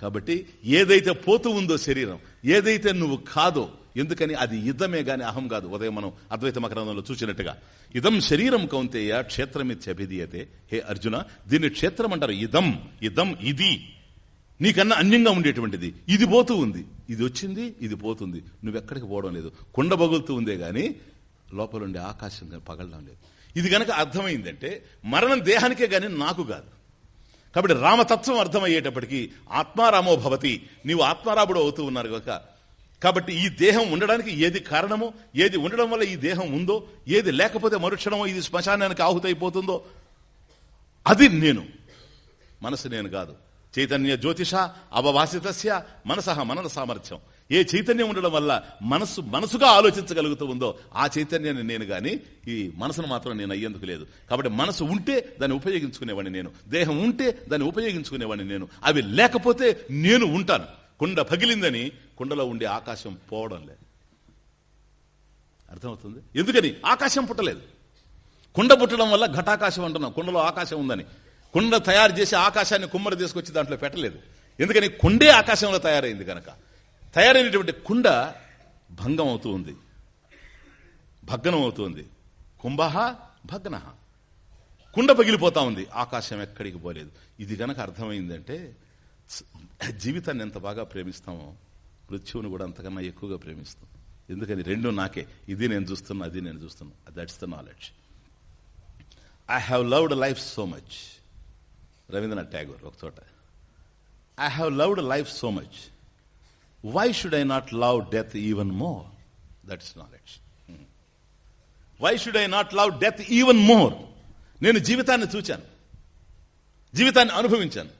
కాబట్టి ఏదైతే పోతూ ఉందో శరీరం ఏదైతే నువ్వు కాదో ఎందుకని అది ఇదమే గాని అహం కాదు. ఉదయం మనం అద్వైత మకరంలో చూసినట్టుగా ఇదం శరీరం కౌంతేయ క్షేత్రమిత్యభిధీయతే హే అర్జున దీన్ని క్షేత్రం అంటారు. ఇదం ఇదం ఇది. నీకన్నా అన్యంగా ఉండేటువంటిది. ఇది పోతూ ఉంది. ఇది వచ్చింది ఇది పోతుంది. నువ్వెక్కడికి పోవడం లేదు. కుండ బగులుతూ ఉందే గాని లోపల ఉండే ఆకాశం పగలడం లేదు. ఇది గనక అర్థమైందంటే మరణం దేహానికే కానీ నాకు కాదు. కాబట్టి రామతత్వం అర్థమయ్యేటప్పటికీ ఆత్మారామో భవతి నీవు ఆత్మారాముడు అవుతూ ఉన్నారు కనుక కాబట్టి ఈ దేహం ఉండడానికి ఏది కారణమో ఏది ఉండడం వల్ల ఈ దేహం ఉందో ఏది లేకపోతే మరుక్షణమో ఇది శ్మశానానికి ఆహుతైపోతుందో అది నేను. మనసు నేను కాదు. చైతన్య జ్యోతిష అవవాసితస్య మనసహ మనన సామర్థ్యం. ఏ చైతన్యం ఉండడం వల్ల మనసు మనసుగా ఆలోచించగలుగుతూ ఉందో ఆ చైతన్యాన్ని నేను గాని ఈ మనసును మాత్రం నేను అయ్యేందుకు లేదు. కాబట్టి మనసు ఉంటే దాన్ని ఉపయోగించుకునేవాడిని నేను. దేహం ఉంటే దాన్ని ఉపయోగించుకునేవాడిని నేను. అవి లేకపోతే నేను ఉంటాను. కుండ పగిలిందని కుండలో ఉండే ఆకాశం పోవడం లేదు. అర్థమవుతుంది? ఎందుకని? ఆకాశం పుట్టలేదు. కుండ పుట్టడం వల్ల ఘటాకాశం అంటున్నాం. కుండలో ఆకాశం ఉందని. కుండ తయారు చేసి ఆకాశాన్ని కుమ్మరి తీసుకొచ్చి దాంట్లో పెట్టలేదు. ఎందుకని? కుండే ఆకాశంలో తయారైంది కనుక తయారైనటువంటి కుండ భంగం అవుతూ ఉంది. భగ్నం అవుతుంది కుంభ భగ్న. కుండ పగిలిపోతా ఉంది. ఆకాశం ఎక్కడికి పోలేదు. ఇది గనక అర్థమైందంటే జీవితాన్ని ఎంత బాగా ప్రేమిస్తామో మృత్యువుని కూడా అంతకన్నా ఎక్కువగా ప్రేమిస్తాం. ఎందుకని? రెండు నాకే. ఇది నేను చూస్తున్నా అది నేను చూస్తున్నా. That's the knowledge I have loved life so much Rabindranath Tagore ఒక చోట. I have loved life so much why should I not love death even more that's knowledge why should I not love death even more నేను జీవితాన్ని చూచాను. జీవితాన్ని అనుభవించాను.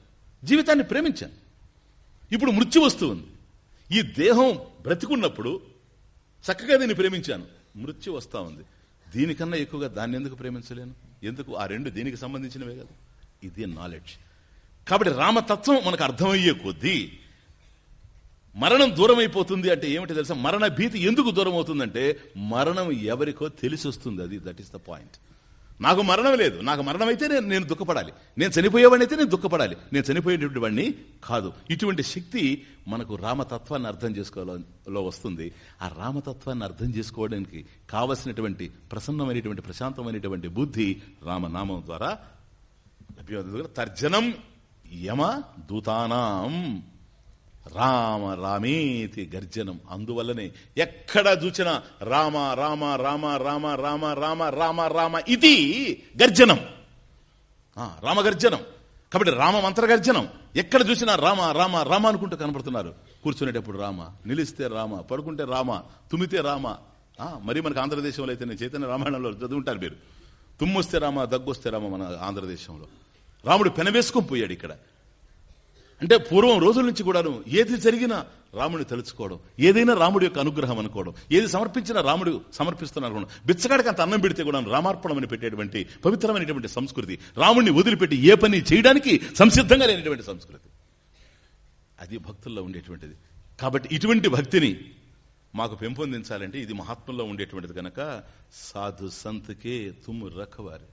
జీవితాన్ని ప్రేమించాను. ఇప్పుడు మృత్యు వస్తుంది ఈ దేహం బ్రతికున్నప్పుడు చక్కగా దీన్ని ప్రేమించాను. మృత్యు వస్తూ ఉంది. దీనికన్నా ఎక్కువగా దాన్ని ఎందుకు ప్రేమించలేను? ఎందుకు? ఆ రెండు దీనికి సంబంధించినవే కదా. ఇది నాలెడ్జ్ కాబట్టి రామతత్వం మనకు అర్థమయ్యే కొద్దీ మరణం దూరం అయిపోతుంది అంటే ఏమిటి తెలుసా? మరణ భీతి ఎందుకు దూరం అవుతుందంటే మరణం ఎవరికో తెలిసి వస్తుంది. అది దట్ ఈస్ ద పాయింట్ నాకు మరణం లేదు. నాకు మరణం అయితే నేను నేను దుఃఖపడాలి. నేను చనిపోయేవాడిని అయితే నేను దుఃఖపడాలి. నేను చనిపోయేటువంటి వాడిని కాదు. ఇటువంటి శక్తి మనకు రామతత్వాన్ని అర్థం చేసుకోవాలో వస్తుంది. ఆ రామతత్వాన్ని అర్థం చేసుకోవడానికి కావలసినటువంటి ప్రసన్నమైనటువంటి ప్రశాంతమైనటువంటి బుద్ధి రామనామం ద్వారా లభ్యమవుతుంది. తర్జనం యమ దూతానాం. రామ రామేతి గర్జనం. అందువల్లనే ఎక్కడ చూసినా రామ రామ రామ రామ రామ రామ రామ రామ ఇది గర్జనం. రామ రామగర్జనం. కాబట్టి రామ మంత్రగర్జనం. ఎక్కడ చూసినా రామ రామ రామ అనుకుంటూ కనపడుతున్నారు. కూర్చునేటప్పుడు రామ నిలిస్తే రామ పడుకుంటే రామ తుమ్మితే రామ. ఆ, మరి మనకు ఆంధ్రదేశంలో అయితే చైతన్య రామాయణంలో చదువుంటారు మీరు. తుమ్మొస్తే రామ దగ్గొస్తే రామ మన ఆంధ్రదేశంలో. రాముడు పెనవేసుకొని పోయాడు ఇక్కడ. అంటే పూర్వం రోజుల నుంచి కూడాను ఏది జరిగినా రాముడిని తలుచుకోవడం ఏదైనా రాముడి యొక్క అనుగ్రహం అనుకోవడం ఏది సమర్పించినా రాముడు సమర్పిస్తున్నారు అనుకోవడం. బిచ్చగాడికి అంత అన్నం పెడితే కూడా రామార్పణం అని పెట్టేటువంటి పవిత్రమైనటువంటి సంస్కృతి. రాముడిని వదిలిపెట్టి ఏ పని చేయడానికి సంసిద్ధంగా లేనటువంటి సంస్కృతి. అది భక్తుల్లో ఉండేటువంటిది. కాబట్టి ఇటువంటి భక్తిని మాకు పెంపొందించాలంటే ఇది మహాత్ముల్లో ఉండేటువంటిది కనుక సాధు సంతకే తుమ్ము రఖవారి.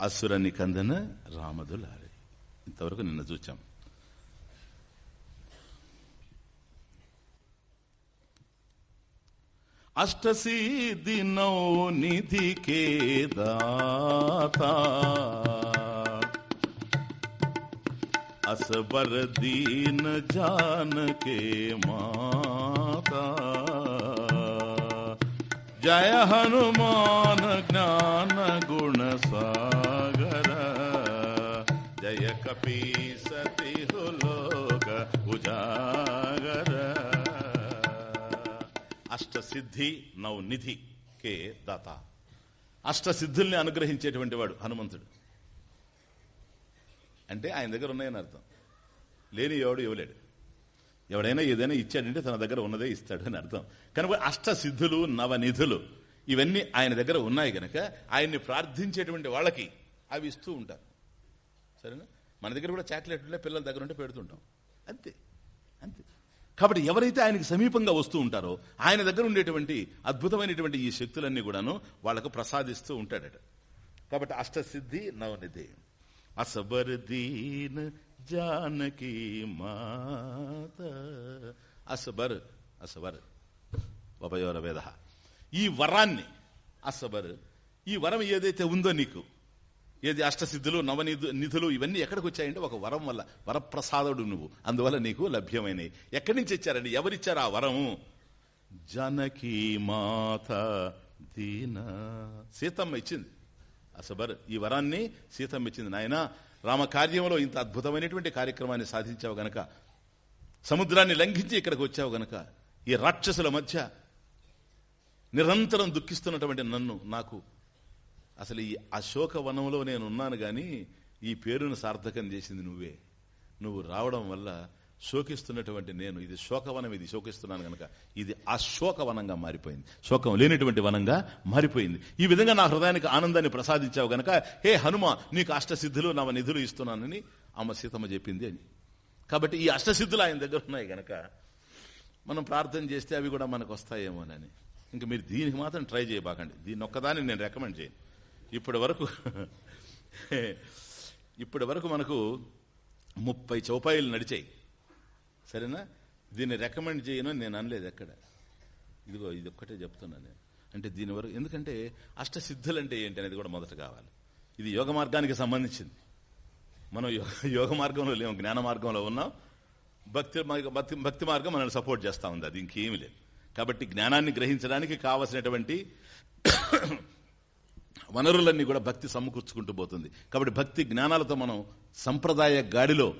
అసురని కందన రామదులారి. ఇంతవరకు నిన్న చూచాం అష్టసిద్ధి నౌ నిధి కే దాతా असबर दीन जान के माता जय हनुमान ज्ञान गुण सागर जय कपी सती लोक उजागर అష్టసిద్ధి నౌ నిధి కే దాత అష్టసిద్ధుల్ని అనుగ్రహించేటువంటి వాడు హనుమంతుడు అంటే ఆయన దగ్గర ఉన్నాయని అర్థం లేని ఎవడు ఇవ్వలేడు ఎవడైనా ఏదైనా ఇచ్చాడంటే తన దగ్గర ఉన్నదే ఇస్తాడు అని అర్థం కనుక అష్టసిద్ధులు నవనిధులు ఇవన్నీ ఆయన దగ్గర ఉన్నాయి గనక ఆయన్ని ప్రార్థించేటువంటి వాళ్ళకి అవి ఇస్తూ ఉంటారు సరేనా? మన దగ్గర కూడా చాక్లెట్లే పిల్లల దగ్గర ఉంటే పెడుతుంటాం. అంతే అంతే. కాబట్టి ఎవరైతే ఆయనకి సమీపంగా వస్తూ ఉంటారో ఆయన దగ్గర ఉండేటువంటి అద్భుతమైనటువంటి ఈ శక్తులన్నీ కూడాను వాళ్ళకు ప్రసాదిస్తూ ఉంటాడట. కాబట్టి అష్టసిద్ధి నవనిధి అసబర్ దీన్ జానకి మాత. అసబర్ అసబర్. ఉపయోర వేద. ఈ వరాన్ని అసబర్ ఈ వరం ఏదైతే ఉందో నీకు ఏది అష్టసిద్ధులు నవనిధు నిధులు ఇవన్నీ ఎక్కడికి వచ్చాయంటే ఒక వరం వల్ల. వరప్రసాదుడు నువ్వు. అందువల్ల నీకు లభ్యమైనవి. ఎక్కడి నుంచి ఇచ్చారండి? ఎవరిచ్చారు ఆ వరము? జనకీ మాత దీన. సీతమ్మ ఇచ్చింది. అసబర్ ఈ వరాన్ని సీతమ్మ ఇచ్చింది. నాయన రామకార్యంలో ఇంత అద్భుతమైనటువంటి కార్యక్రమాన్ని సాధించావు గనక సముద్రాన్ని లంఘించి ఇక్కడికి వచ్చావు గనక ఈ రాక్షసుల మధ్య నిరంతరం దుఃఖిస్తున్నటువంటి నన్ను నాకు అసలు ఈ అశోక వనంలో నేను ఉన్నాను గాని ఈ పేరును సార్థకం చేసింది నువ్వే. నువ్వు రావడం వల్ల శోకిస్తున్నటువంటి నేను. ఇది శోకవనం ఇది శోకిస్తున్నాను గనక. ఇది అశోకవనంగా మారిపోయింది. శోకం లేనటువంటి వనంగా మారిపోయింది. ఈ విధంగా నా హృదయానికి ఆనందాన్ని ప్రసాదించావు గనక హే హనుమ నీకు అష్టసిద్ధులు నవ నిధులు ఇస్తున్నానని అమ్మ సీతమ్మ చెప్పింది అని. కాబట్టి ఈ అష్టసిద్ధులు ఆయన దగ్గర ఉన్నాయి గనక మనం ప్రార్థన చేస్తే అవి కూడా మనకు వస్తాయేమోనని. ఇంకా మీరు దీనికి మాత్రం ట్రై చేయబాకండి. దీన్ని ఒక్కదాన్ని నేను రికమెండ్ చేయను. ఇప్పటి వరకు ఇప్పటి వరకు మనకు ముప్పై చౌపాయిలు నడిచాయి. సరేనా? దీన్ని రికమెండ్ చేయను నేను అనలేదు ఎక్కడ. ఇదిగో ఇది ఒక్కటే చెప్తున్నాను నేను. అంటే దీని వరకు ఎందుకంటే అష్టసిద్ధులు అంటే ఏంటి అనేది కూడా మొదట కావాలి. ఇది యోగ మార్గానికి సంబంధించింది. మనం యోగ యోగ మార్గంలో లేము జ్ఞాన మార్గంలో ఉన్నాం. భక్తి భక్తి భక్తి మార్గం మనల్ని సపోర్ట్ చేస్తూ ఉంది. అది ఇంకేమీ లేదు. కాబట్టి జ్ఞానాన్ని గ్రహించడానికి కావలసినటువంటి వనరులన్నీ కూడా భక్తి సమకూర్చుకుంటూ పోతుంది. కాబట్టి భక్తి జ్ఞానాలతో మనం సంప్రదాయ గాడిలో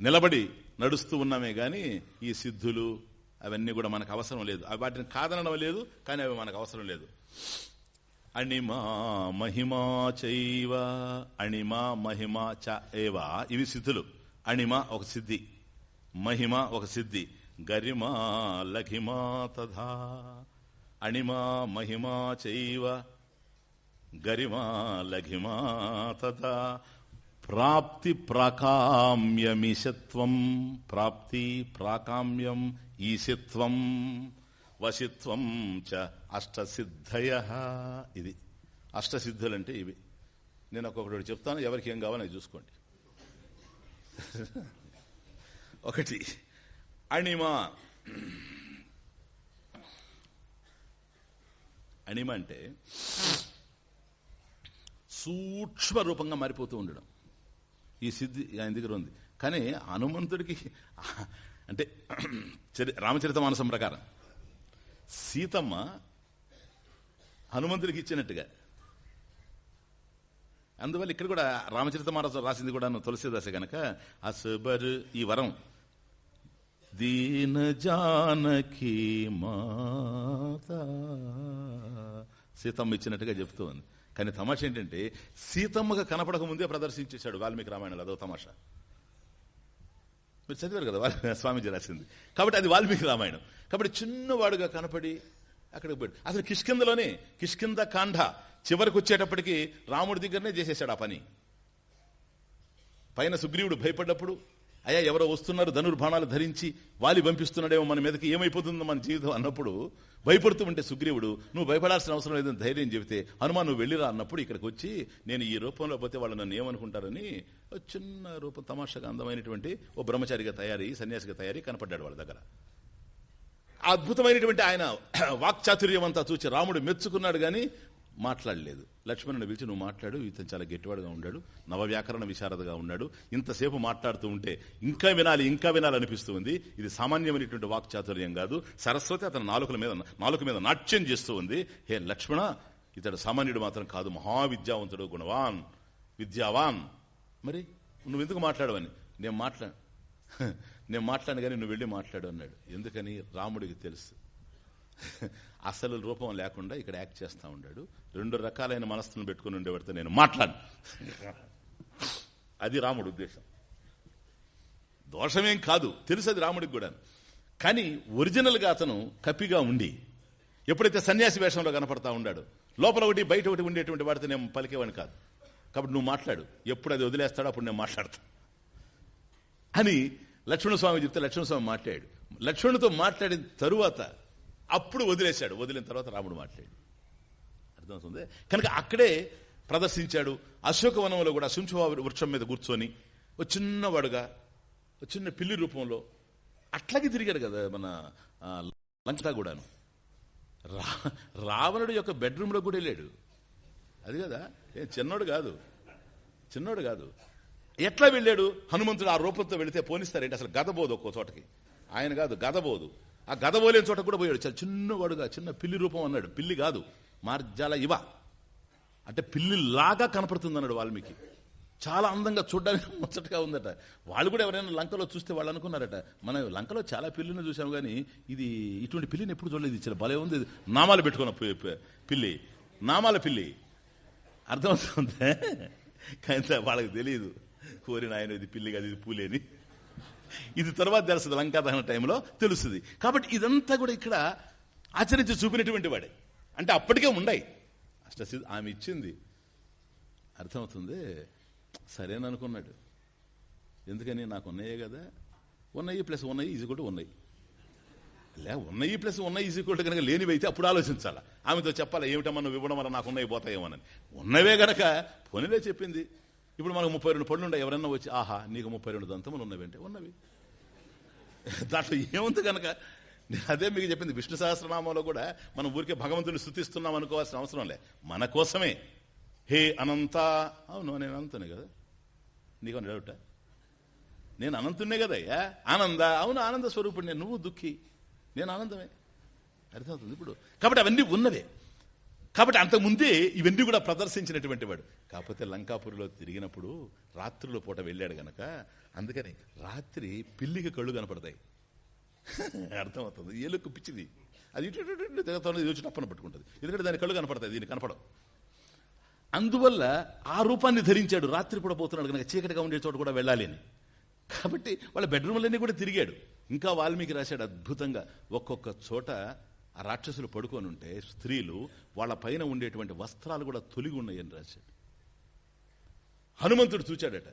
నిలబడి నడుస్తూ ఉన్నామే కానీ ఈ సిద్ధులు అవన్నీ కూడా మనకు అవసరం లేదు. వాటిని కాదనడం లేదు కానీ అవి మనకు అవసరం లేదు. అణిమా మహిమా చైవ అణిమా మహిమా చ ఏవా. ఇవి సిద్ధులు. అణిమ ఒక సిద్ధి. మహిమ ఒక సిద్ధి. గరిమా లఘిమా తథా. అణిమా మహిమా చైవ గరిమా లఘిమా తథా ప్రాప్తి ప్రాకామ్యమిషత్వం ప్రాప్తి ప్రాకామ్యం ఈశత్వం వశిత్వం చ అష్టసిద్ధయ ఇది అష్టసిద్ధులంటే ఇవి. నేను ఒక్కొక్కటి చెప్తాను ఎవరికి ఏం కావాలో చూసుకోండి. ఒకటి అణిమ. అణిమ అంటే సూక్ష్మ రూపంగా మారిపోతూ ఉండడం. ఈ సిద్ధి ఆయన దగ్గర ఉంది. కానీ హనుమంతుడికి అంటే చరి- రామచరిత మానసం ప్రకారం సీతమ్మ హనుమంతుడికి ఇచ్చినట్టుగా. అందువల్ల ఇక్కడ కూడా రామచరిత మానసం రాసింది కూడా తులసిదాస గనక అసబర్ ఈ వరం. దీన జానకి మాత. సీతమ్మ ఇచ్చినట్టుగా చెప్తూ ఉంది. కానీ తమాషా ఏంటంటే సీతమ్మగా కనపడక ముందే ప్రదర్శించేశాడు వాల్మీకి రామాయణంలో అదో తమాషా. మీరు చదివారు కదా స్వామీజీ రాసింది. కాబట్టి అది వాల్మీకి రామాయణం. కాబట్టి చిన్నవాడుగా కనపడి అక్కడికి పోయాడు. అసలు కిష్కిందలోనే కిష్కింద కాండ చివరికి వచ్చేటప్పటికి రాముడి దగ్గరనే చేసేశాడు ఆ పని. పైన సుగ్రీవుడు భయపడ్డప్పుడు అయ్యా ఎవరో వస్తున్నారు ధనుర్బాణాలు ధరించి వాలి పంపిస్తున్నాడేమో మన మీదకి ఏమైపోతుందో మన జీవితం అన్నప్పుడు భయపడుతూ ఉంటే సుగ్రీవుడు నువ్వు భయపడాల్సిన అవసరం లేదని ధైర్యం చెబితే హనుమాన్ నువ్వు వెళ్ళిరా అన్నప్పుడు ఇక్కడికి వచ్చి నేను ఈ రూపంలో పోతే వాళ్ళు నన్ను ఏమనుకుంటారని చిన్న రూపం తమాషగా అందమైనటువంటి ఓ బ్రహ్మచారిగా తయారీ సన్యాసిగా తయారీ కనపడ్డాడు వాళ్ళ దగ్గర. అద్భుతమైనటువంటి ఆయన వాక్చాతుర్యం అంతా చూచి రాముడు మెచ్చుకున్నాడు గాని మాట్లాడలేదు. లక్ష్మణుని పిలిచి నువ్వు మాట్లాడు ఇతను చాలా గట్టివాడుగా ఉన్నాడు నవవ్యాకరణ విశారదగా ఉన్నాడు ఇంతసేపు మాట్లాడుతూ ఉంటే ఇంకా వినాలి ఇంకా వినాలి అనిపిస్తుంది ఇది సామాన్యమైనటువంటి వాక్చాతుర్యం కాదు. సరస్వతి అతని నాలుకల మీద నాలుక మీద నాట్యం చేస్తూ ఉంది. హే లక్ష్మణ ఇతడు సామాన్యుడు మాత్రం కాదు మహావిద్యావంతుడు గుణవాన్ విద్యావాన్. మరి నువ్వు ఎందుకు మాట్లాడవని? నేను మాట్లా నేను మాట్లాడు కానీ నువ్వు వెళ్ళి మాట్లాడు అన్నాడు. ఎందుకని? రాముడికి తెలుసు. అసలు రూపం లేకుండా ఇక్కడ యాక్ట్ చేస్తా ఉన్నాడు రెండు రకాలైన మనస్సును పెట్టుకుని ఉండేవాడితో నేను మాట్లాడు అది రాముడు ఉద్దేశం. దోషమేం కాదు తెలుసది రాముడికి కూడా కానీ ఒరిజినల్గా అతను కపిగా ఉండి ఎప్పుడైతే సన్యాసి వేషంలో కనపడతా ఉన్నాడు లోపల ఒకటి బయట ఒకటి ఉండేటువంటి వాడితో నేను పలికేవాడిని కాదు. కాబట్టి నువ్వు మాట్లాడు. ఎప్పుడు అది వదిలేస్తాడో అప్పుడు నేను మాట్లాడతా. అని లక్ష్మణస్వామి చెప్తే లక్ష్మణస్వామి మాట్లాడాడు. లక్ష్మణుతో మాట్లాడిన తరువాత అప్పుడు వదిలేశాడు. వదిలిన తర్వాత రాముడు మాట్లాడు అర్థమవుతుంది? కనుక అక్కడే ప్రదర్శించాడు. అశోకవనంలో కూడా శుంఠవ వృక్షం మీద కూర్చొని ఒక చిన్నవాడుగా ఒక చిన్న పిల్లి రూపంలో అట్లాగే తిరిగాడు కదా మన ఆ, లంకా కూడాను. రా రావణుడు యొక్క బెడ్రూమ్లో కూడా వెళ్ళాడు. అది కదా? ఏ చిన్నోడు కాదు. చిన్నోడు కాదు. ఎట్లా వెళ్ళాడు? హనుమంతుడు ఆ రూపంతో వెళితే పోనిస్తారేంటి? అసలు గదబోదు ఒక్కో చోటకి. ఆయన కాదు గదబోదు ఆ గదబోలేని చోట కూడా పోయాడు. చాలా చిన్నవాడుగా చిన్న పిల్లి రూపం అన్నాడు. పిల్లి కాదు మార్జాల ఇవ. అంటే పిల్లి లాగా కనపడుతుంది అన్నాడు వాల్మీకి. చాలా అందంగా చూడడానికి ముచ్చటగా ఉందట. వాళ్ళు కూడా ఎవరైనా లంకలో చూస్తే వాళ్ళు అనుకున్నారట. మనం లంకలో చాలా పిల్లిని చూసాము కానీ ఇది ఇటువంటి పిల్లిని ఎప్పుడు చూడలేదు. ఇచ్చిన భలే ఉంది. నామాలు పెట్టుకున్న పిల్లి. నామాల పిల్లి. అర్థమవుతుంది? కానీ వాళ్ళకి తెలియదు కోరిన ఆయన ఇది పిల్లి కాదు ఇది పూలేని. ఇది తర్వాత తెలుస్తుంది లంకాదహన టైంలో తెలుస్తుంది. కాబట్టి ఇదంతా కూడా ఇక్కడ ఆచరించి చూపినటువంటి వాడే. అంటే అప్పటికే ఉండయి. అష్టసిద్ధి ఆమె ఇచ్చింది. అర్థమవుతుంది? సరేననుకున్నాడు ఎందుకని? నాకు ఉన్నాయే కదా. ఉన్నాయి ప్లస్ ఉన్నాయి ఈజీ కూడా ఉన్నాయి. లే ఉన్నాయి ప్లస్ ఉన్నాయి ఈజీ కూడా కనుక లేనివైతే అప్పుడు ఆలోచించాలా? ఆమెతో చెప్పాలా ఏమిటమ్మా నువ్వు ఇవ్వడం వల్ల నాకు ఉన్నాయి పోతాయేమోనని. ఉన్నవే గనక. పోనీలే చెప్పింది. ఇప్పుడు మనకు ముప్పై రెండు పళ్ళు ఉన్నాయి ఎవరన్నా వచ్చి ఆహా నీకు ముప్పై రెండు దంతములు ఉన్నవంటే? ఉన్నవి. దాంట్లో ఏముంది కనుక నేను అదే మీకు చెప్పింది. విష్ణు సహస్రనామంలో కూడా మనం ఊరికే భగవంతుని స్థుతిస్తున్నాం అనుకోవాల్సిన అవసరం లే. మన కోసమే. హే అనంత. అవును నేను అనంతనే కదా. నీకు డౌటా? నేను అనంతున్నే కదయ్యా ఆనంద. అవును ఆనంద స్వరూపుడు నువ్వు దుఃఖి. నేను ఆనందమే. అర్థమవుతుంది ఇప్పుడు. కాబట్టి అవన్నీ ఉన్నవే. కాబట్టి అంతకుముందే ఇవన్నీ కూడా ప్రదర్శించినటువంటి వాడు. కాకపోతే లంకాపురిలో తిరిగినప్పుడు రాత్రిలో పూట వెళ్ళాడు గనక అందుకని రాత్రి పిల్లికి కళ్ళు కనపడతాయి. అర్థమవుతుంది. ఏలుక్కు పిచ్చిది. అది ఇటు ఇటు ఇది వచ్చి టప్పన పట్టుకుంటుంది. ఎందుకంటే దాని కళ్ళు కనపడతాయి దీన్ని కనపడవు. అందువల్ల ఆ రూపాన్ని ధరించాడు. రాత్రి కూడా పోతున్నాడు కనుక చీకటిగా ఉండే చోట కూడా వెళ్ళాలి అని. కాబట్టి వాళ్ళ బెడ్రూమ్లన్నీ కూడా తిరిగాడు. ఇంకా వాల్మీకి రాశాడు అద్భుతంగా ఒక్కొక్క చోట ఆ రాక్షసులు పడుకొని ఉంటే స్త్రీలు వాళ్ళ పైన ఉండేటువంటి వస్త్రాలు కూడా తొలిగి ఉన్నాయని రాశాడు. హనుమంతుడు చూచాడట.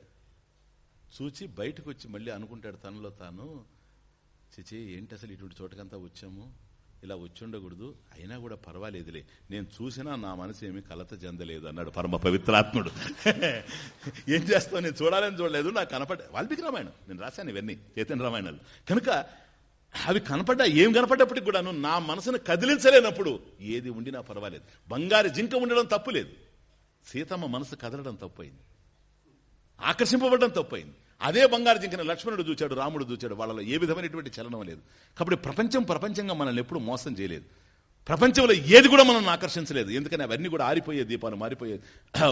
చూచి బయటకు వచ్చి మళ్ళీ అనుకుంటాడు తనలో తాను చిచి ఏంటి అసలు ఇటువంటి చోటకంతా వచ్చాము? ఇలా వచ్చి ఉండకూడదు అయినా కూడా పర్వాలేదులే. నేను చూసినా నా మనసు ఏమీ కలత చెందలేదు అన్నాడు పరమ పవిత్రాత్ముడు. ఏం చేస్తావు? నేను చూడాలని చూడలేదు. నాకు కనపడ్డా వాల్మీకి రామాయణం. నేను రాశాను ఇవన్నీ. చైతన్య రామాయణాలు. కనుక అవి కనపడ్డా ఏం కనపడ్డప్పటికి కూడాను నా మనసును కదిలించలేనప్పుడు ఏది ఉండినా పర్వాలేదు. బంగారు జింక ఉండడం తప్పు లేదు సీతమ్మ మనసు కదలడం తప్పైంది. ఆకర్షింపబడడం తప్పైంది. అదే బంగారు జింకన లక్ష్మణుడు చూచాడు రాముడు చూచాడు వాళ్ళలో ఏ విధమైనటువంటి చలనం లేదు. కాబట్టి ప్రపంచం ప్రపంచంగా మనల్ని ఎప్పుడు మోసం చేయలేదు. ప్రపంచంలో ఏది కూడా మనల్ని ఆకర్షించలేదు. ఎందుకని అవన్నీ కూడా ఆరిపోయే దీపాలు మారిపోయే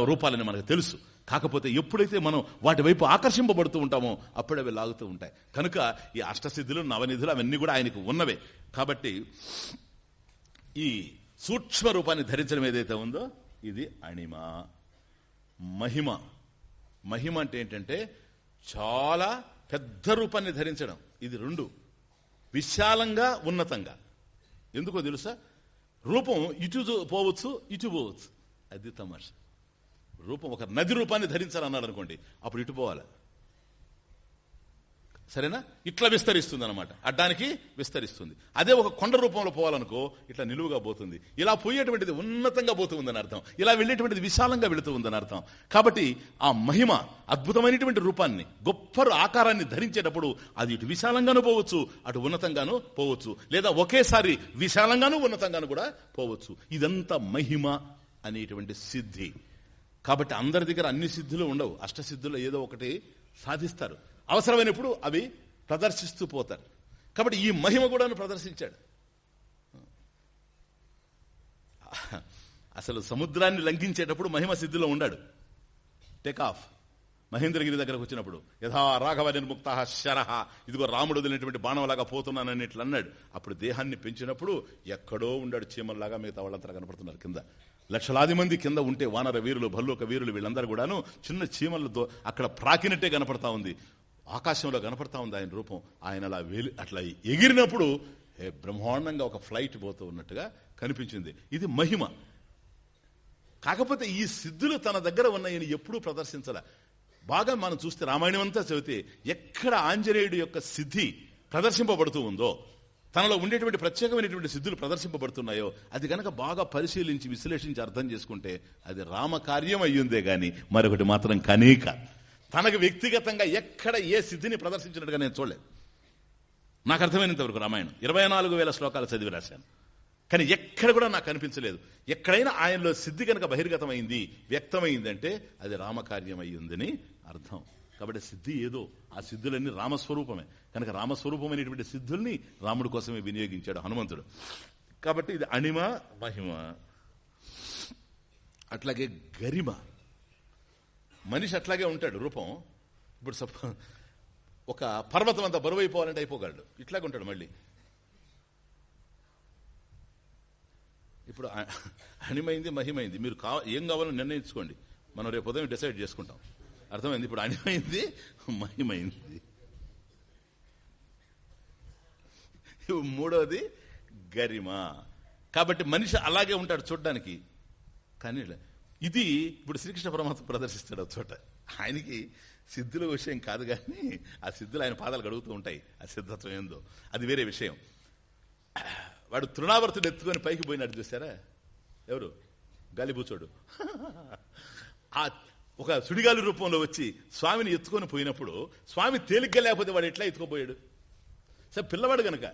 రూపాలని మనకు తెలుసు. కాకపోతే ఎప్పుడైతే మనం వాటి వైపు ఆకర్షింపబడుతూ ఉంటామో అప్పుడే అవి లాగుతూ ఉంటాయి. కనుక ఈ అష్టసిద్ధులు నవనిధులు అవన్నీ కూడా ఆయనకు ఉన్నవే. కాబట్టి ఈ సూక్ష్మ రూపాన్ని ధరించడం ఏదైతే ఉందో ఇది అణిమ. మహిమ. మహిమ అంటే ఏంటంటే చాలా పెద్ద రూపాన్ని ధరించడం. ఇది రెండు. విశాలంగా ఉన్నతంగా. ఎందుకో తెలుసా? రూపం ఇటు పోవచ్చు ఇటు పోవచ్చు. అది తమాషా. రూపం ఒక నది రూపాన్ని ధరించాలన్నాడు అనుకోండి అప్పుడు ఇటు పోవాలి. సరేనా? ఇట్లా విస్తరిస్తుంది అనమాట అడ్డానికి విస్తరిస్తుంది. అదే ఒక కొండ రూపంలో పోవాలనుకో ఇట్లా నిలువుగా పోతుంది. ఇలా పోయేటువంటిది ఉన్నతంగా పోతుందని అర్థం. ఇలా వెళ్ళేటువంటిది విశాలంగా వెళుతూ ఉందని అర్థం. కాబట్టి ఆ మహిమ అద్భుతమైనటువంటి రూపాన్ని గొప్ప ఆకారాన్ని ధరించేటప్పుడు అది ఇటు విశాలంగానూ పోవచ్చు అటు ఉన్నతంగానూ పోవచ్చు. లేదా ఒకేసారి విశాలంగానూ ఉన్నతంగానూ కూడా పోవచ్చు. ఇదంతా మహిమ అనేటువంటి సిద్ధి. కాబట్టి అందరి దగ్గర అన్ని సిద్ధులు ఉండవు. అష్టసిద్ధులు ఏదో ఒకటి సాధిస్తారు. అవసరమైనప్పుడు అవి ప్రదర్శిస్తూ పోతారు. కాబట్టి ఈ మహిమ కూడా ప్రదర్శించాడు. అసలు సముద్రాన్ని లంఘించేటప్పుడు మహిమ సిద్ధిలో ఉండాడు. టేక్ ఆఫ్ మహేంద్రగిరి దగ్గరకు వచ్చినప్పుడు యథా రాఘవ నిర్ముక్త శరహ ఇదిగో రాముడు వదిలినటువంటి బాణంలాగా పోతున్నానని ఇట్లా అన్నాడు. అప్పుడు దేహాన్ని పెంచినప్పుడు ఎక్కడో ఉండాడు చీమల్లాగా మిగతా వాళ్ళంతా కనపడుతున్నారు కింద. లక్షలాది మంది కింద ఉంటే వానర వీరులు భల్లూక వీరులు వీళ్ళందరూ కూడాను చిన్న చీమలతో అక్కడ ప్రాకినట్టే కనపడతా ఉంది. ఆకాశంలో కనపడతా ఉంది ఆయన రూపం. ఆయన అలా వేలి అట్లా ఎగిరినప్పుడు ఏ బ్రహ్మాండంగా ఒక ఫ్లైట్ పోతూ ఉన్నట్టుగా కనిపించింది. ఇది మహిమ. కాకపోతే ఈ సిద్ధులు తన దగ్గర ఉన్నాయని ఎప్పుడూ ప్రదర్శించాల. బాగా మనం చూస్తే రామాయణం అంతా చదివితే ఎక్కడ ఆంజనేయుడి యొక్క సిద్ధి ప్రదర్శింపబడుతూ ఉందో తనలో ఉండేటువంటి ప్రత్యేకమైనటువంటి సిద్ధులు ప్రదర్శింపబడుతున్నాయో అది గనక బాగా పరిశీలించి విశ్లేషించి అర్థం చేసుకుంటే అది రామకార్యం అయ్యిందే గాని మరొకటి మాత్రం కనీక. తనకు వ్యక్తిగతంగా ఎక్కడ ఏ సిద్ధిని ప్రదర్శించినట్టుగా నేను చూడలేదు. నాకు అర్థమైనంత వరకు రామాయణం. ఇరవై నాలుగు వేల శ్లోకాలు చదివి రాశాను. కానీ ఎక్కడ కూడా నాకు కనిపించలేదు ఎక్కడైనా ఆయనలో సిద్ధి కనుక బహిర్గతమైంది వ్యక్తమైందంటే అది రామకార్యం అయ్యిందని అర్థం. కాబట్టి సిద్ధి ఏదో ఆ సిద్ధులన్నీ రామస్వరూపమే. కనుక రామస్వరూపమైనటువంటి సిద్ధుల్ని రాముడి కోసమే వినియోగించాడు హనుమంతుడు. కాబట్టి ఇది అణిమ మహిమ. అట్లాగే గరిమ. మనిషి అట్లాగే ఉంటాడు రూపం. ఇప్పుడు సప ఒక పర్వతం అంతా బరువు అయిపోవాలంటే అయిపోగలడు. ఇట్లాగే ఉంటాడు మళ్ళీ. ఇప్పుడు అణిమైంది మహిమైంది. మీరు కా ఏం కావాలో నిర్ణయించుకోండి. మనం రేపు ఉదయం డిసైడ్ చేసుకుంటాం. అర్థమైంది? ఇప్పుడు అనిమైంది? మహిమైంది మూడవది మూడోది గరిమ. కాబట్టి మనిషి అలాగే ఉంటాడు చూడ్డానికి. కానీ ఇది ఇప్పుడు శ్రీకృష్ణ పరమాత్మ ప్రదర్శిస్తాడు చోట. ఆయనకి సిద్ధుల విషయం కాదు కానీ ఆ సిద్ధులు ఆయన పాదాలు గడుగుతూ ఉంటాయి. ఆ సిద్ధత్వం ఏందో. అది వేరే విషయం. వాడు తృణావర్తుడు ఎత్తుకొని పైకి పోయినాడు చూసారా ఎవరు? గాలిబూచోడు. ఆ ఒక సుడిగాలి రూపంలో వచ్చి స్వామిని ఎత్తుకొని పోయినప్పుడు స్వామి తేలిగ్గా లేకపోతే వాడు ఎట్లా ఎత్తుకుపోయాడు? సరే పిల్లవాడు గనక.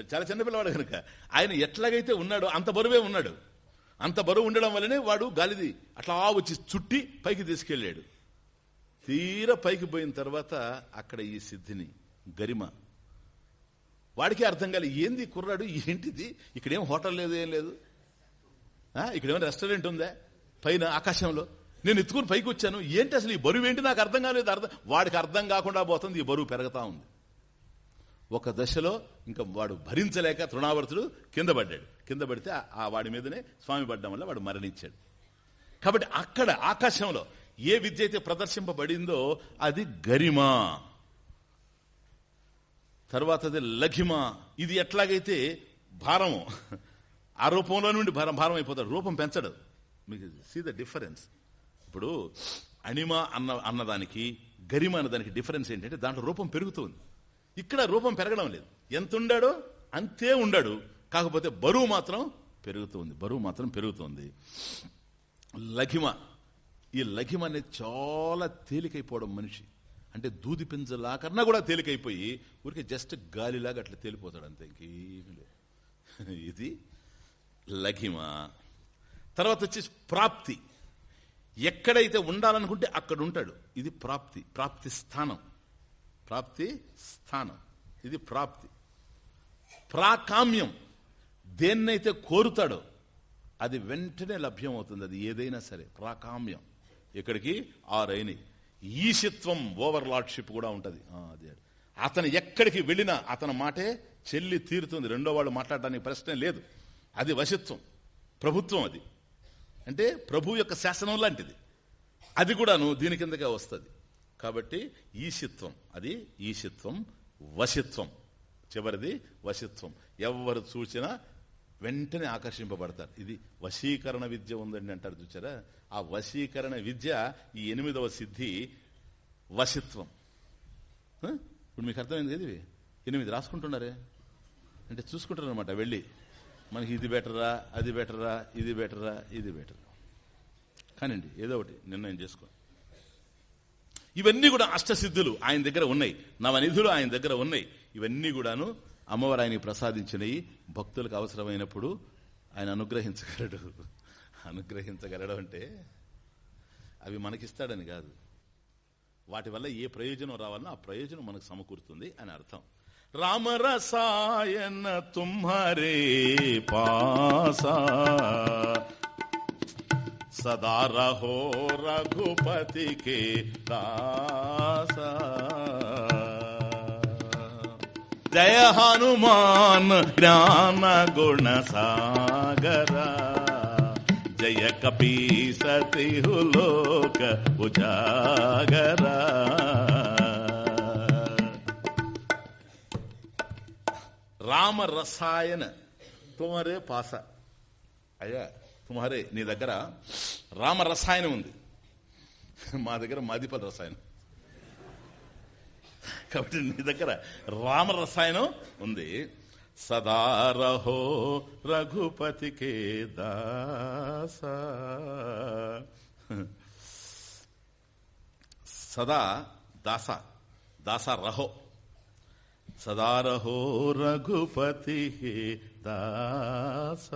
చ- చాలా చిన్న పిల్లవాడు కనుక ఆయన ఎట్లాగైతే ఉన్నాడో అంత బరువే ఉన్నాడు. అంత బరువు ఉండడం వల్లనే వాడు గాలిది అట్లా వచ్చి చుట్టి పైకి తీసుకెళ్ళాడు. తీర పైకి పోయిన తర్వాత అక్కడ ఈ సిద్ధిని గరిమ. వాడికి అర్థం కాలే ఏంది కుర్రాడు? ఏంటిది? ఇక్కడేం హోటల్ లేదు ఏం లేదు? ఇక్కడేమో రెస్టారెంట్ ఉందా? పైన ఆకాశంలో. నేను ఎత్తుకుని పైకి వచ్చాను. ఏంటి అసలు ఈ బరువు ఏంటి? నాకు అర్థం కాలేదు అర్థం వాడికి అర్థం కాకుండా పోతుంది ఈ బరువు పెరుగుతా ఉంది. ఒక దశలో ఇంకా వాడు భరించలేక తృణావర్తుడు కింద పడ్డాడు. కింద పడితే ఆ- వాడి మీదనే స్వామి పడ్డం వల్ల వాడు మరణించాడు. కాబట్టి అక్కడ ఆకాశంలో ఏ విద్య అయితే ప్రదర్శింపబడిందో అది గరిమ. తర్వాతది లఘిమ. ఇది ఎట్లాగైతే భారము ఆ రూపంలో నుండి భారం భారం అయిపోతాడు. రూపం పెంచడు. మీకు సీ ద డిఫరెన్స్ ఇప్పుడు అణిమ అన్న అన్నదానికి గరిమ అన్నదానికి డిఫరెన్స్ ఏంటంటే దాంట్లో రూపం పెరుగుతుంది. ఇక్కడ రూపం పెరగడం లేదు. ఎంత ఉండాడో అంతే ఉండాడు. కాకపోతే బరువు మాత్రం పెరుగుతుంది. బరువు మాత్రం పెరుగుతుంది. లఘిమ. ఈ లఘిమ అనేది చాలా తేలికైపోవడం మనిషి. అంటే దూది పింజలా కన్నా కూడా తేలికైపోయి ఊరికే జస్ట్ గాలిలాగా అట్లా తేలిపోతాడు అంతే. ఇంకేమి లేదు. ఇది లఘిమ. తర్వాత వచ్చేసి ప్రాప్తి. ఎక్కడైతే ఉండాలనుకుంటే అక్కడ ఉంటాడు ఇది ప్రాప్తి ప్రాప్తి స్థానం. ప్రాప్తి స్థానం. ఇది ప్రాప్తి. ప్రాకామ్యం. దేన్నైతే కోరుతాడో అది వెంటనే లభ్యం అవుతుంది అది ఏదైనా సరే ప్రాకామ్యం. ఇక్కడికి ఆరైనవి ఈశిత్వం ఓవర్ లార్డ్షిప్ కూడా ఉంటుంది. అదే. అతను ఎక్కడికి వెళ్ళినా అతని మాటే చెల్లి తీరుతుంది. రెండో వాళ్ళు మాట్లాడడానికి ప్రశ్నే లేదు. అది వశిత్వం. ప్రభుత్వం అది. అంటే ప్రభు యొక్క శాసనం లాంటిది. అది కూడాను దీని కిందగా వస్తుంది. కాబట్టి ఈశిత్వం అది ఈశిత్వం వశిత్వం. చివరిది వశిత్వం. ఎవరు చూసినా వెంటనే ఆకర్షింపబడతారు. ఇది వశీకరణ విద్య ఉందండి అంటారు చూచారా? ఆ వశీకరణ విద్య ఈ ఎనిమిదవ సిద్ధి వశిత్వం. ఇప్పుడు మీకు అర్థమైంది ఇది ఎనిమిది రాసుకుంటున్నారే? అంటే చూసుకుంటారు అనమాట వెళ్ళి. మనకి ఇది బెటరా అది బెటరా ఇది బెటరా ఇది బెటర్. కానివ్వండి ఏదో ఒకటి నిర్ణయం చేసుకో. ఇవన్నీ కూడా అష్టసిద్ధులు ఆయన దగ్గర ఉన్నాయి. నవనిధులు ఆయన దగ్గర ఉన్నాయి. ఇవన్నీ కూడాను అమ్మవారు ఆయనకి ప్రసాదించినవి భక్తులకు అవసరమైనప్పుడు ఆయన అనుగ్రహించగలడు. అనుగ్రహించగలడు అంటే అవి మనకిస్తాడని కాదు. వాటి వల్ల ఏ ప్రయోజనం రావాలన్నా ఆ ప్రయోజనం మనకు సమకూరుతుంది అని అర్థం. రామ రసాయన తుమ్హరే పాసా. సదా రహో రఘుపతి కే దాసా. జయ హనుమాన్ జ్ఞాన గుణ సాగరా. జయ కపీ సతిహులోక ఉజాగరా. రామ రసాయన తుమరే పాస. అయ్యా తుమరే నీ దగ్గర రామ రసాయనం ఉంది. మా దగ్గర మాదిపద రసాయనం. కాబట్టి నీ దగ్గర రామ రసాయనం ఉంది. సదారహో రఘుపతికే దాస. సదా దాస దాస రహో. సదారహో రఘుపతి దాస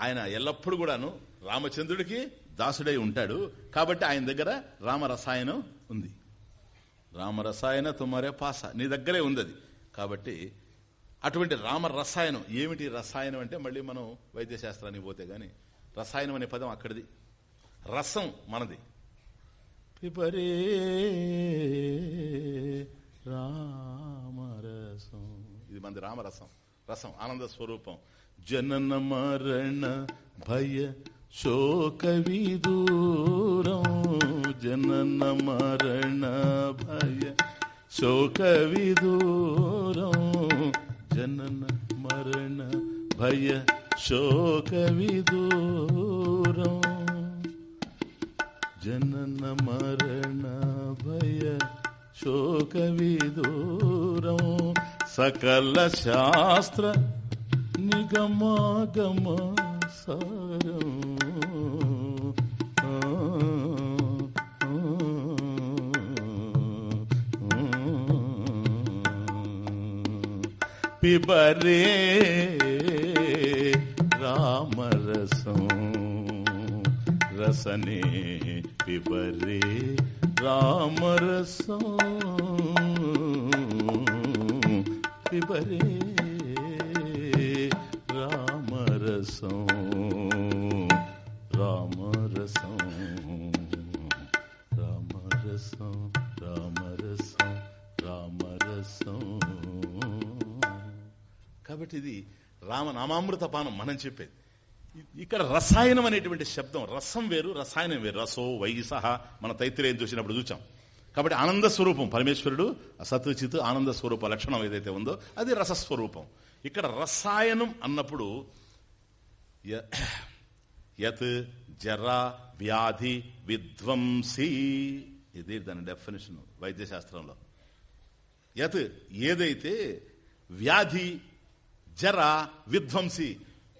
ఆయన ఎల్లప్పుడూ కూడాను రామచంద్రుడికి దాసుడై ఉంటాడు. కాబట్టి ఆయన దగ్గర రామరసాయనం ఉంది. రామరసాయన తుమరే పాస. నీ దగ్గరే ఉంది అది కాబట్టి అటువంటి రామ రసాయనం ఏమిటి రసాయనం అంటే మళ్ళీ మనం వైద్యశాస్త్రానికి పోతే గాని రసాయనం అనే పదం అక్కడిది. రసం మనది. పిపరే రామరసం. ఇది మంది రామరసం. రసం ఆనంద స్వరూపం. జనన మరణ భయ శోక విదూరం. జనన మరణ భయ శోక విదూరం. జనన మరణ భయ శోక విదూరం. జనన మరణ భయ శోక విదూరం సకల శాస్త్ర నిగమాగమ సారం. పిబరే రామరసం రసనే పిబరే రామరసం పిబరే రామరసం రామరసం రామరసం రామరసం రామరసం కాబట్టి ఇది రామనామామృత పానం మనం చెప్పేది. ఇక్కడ రసాయనం అనేటువంటి శబ్దం రసం వేరు రసాయనం వేరు. రసో వైసహ మన తైత్రేయం చూసినప్పుడు చూచాం. కాబట్టి ఆనంద స్వరూపం పరమేశ్వరుడు సత్వచిత్ ఆనంద స్వరూప లక్షణం ఏదైతే ఉందో అది రసస్వరూపం. ఇక్కడ రసాయనం అన్నప్పుడు య- యత్ జర వ్యాధి విధ్వంసి ఇది దాని డెఫినేషన్ వైద్యశాస్త్రంలో. యత్ ఏదైతే వ్యాధి జర విధ్వంసి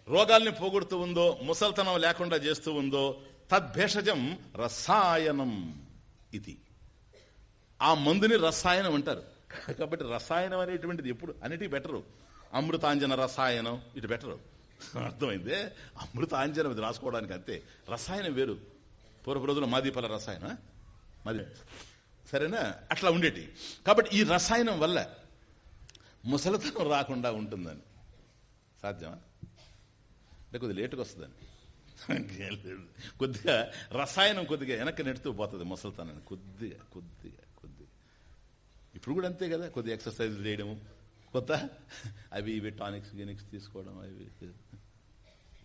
రోగాల్ని పోగొడుతూ ఉందో ముసల్తనం లేకుండా చేస్తూ ఉందో తద్భేషజం రసాయనం ఇది. ఆ మందుని రసాయనం అంటారు. కాబట్టి రసాయనం అనేటువంటిది ఎప్పుడు అన్నిటికీ బెటరు. అమృతాంజన రసాయనం ఇటు బెటరు. అర్థమైందే? అమృతాంజనం ఇది రాసుకోవడానికి అంతే. రసాయనం వేరు. పూర్వ రోజుల మాదీపల రసాయన మాది సరేనా? అట్లా ఉండేటి. కాబట్టి ఈ రసాయనం వల్ల ముసలితనం రాకుండా ఉంటుందని. సాధ్యమా? అంటే కొద్దిగా లేటుగా వస్తుందండి. కొద్దిగా రసాయనం కొద్దిగా వెనక్కి నెడుతూ పోతుంది ముసలితనాన్ని. కొద్దిగా కొద్దిగా కొద్దిగా. ఇప్పుడు కూడా అంతే కదా కొద్దిగా ఎక్సర్సైజ్ చేయడము. కొత్త అవి ఇవి టానిక్స్ గినిక్స్ తీసుకోవడం అవి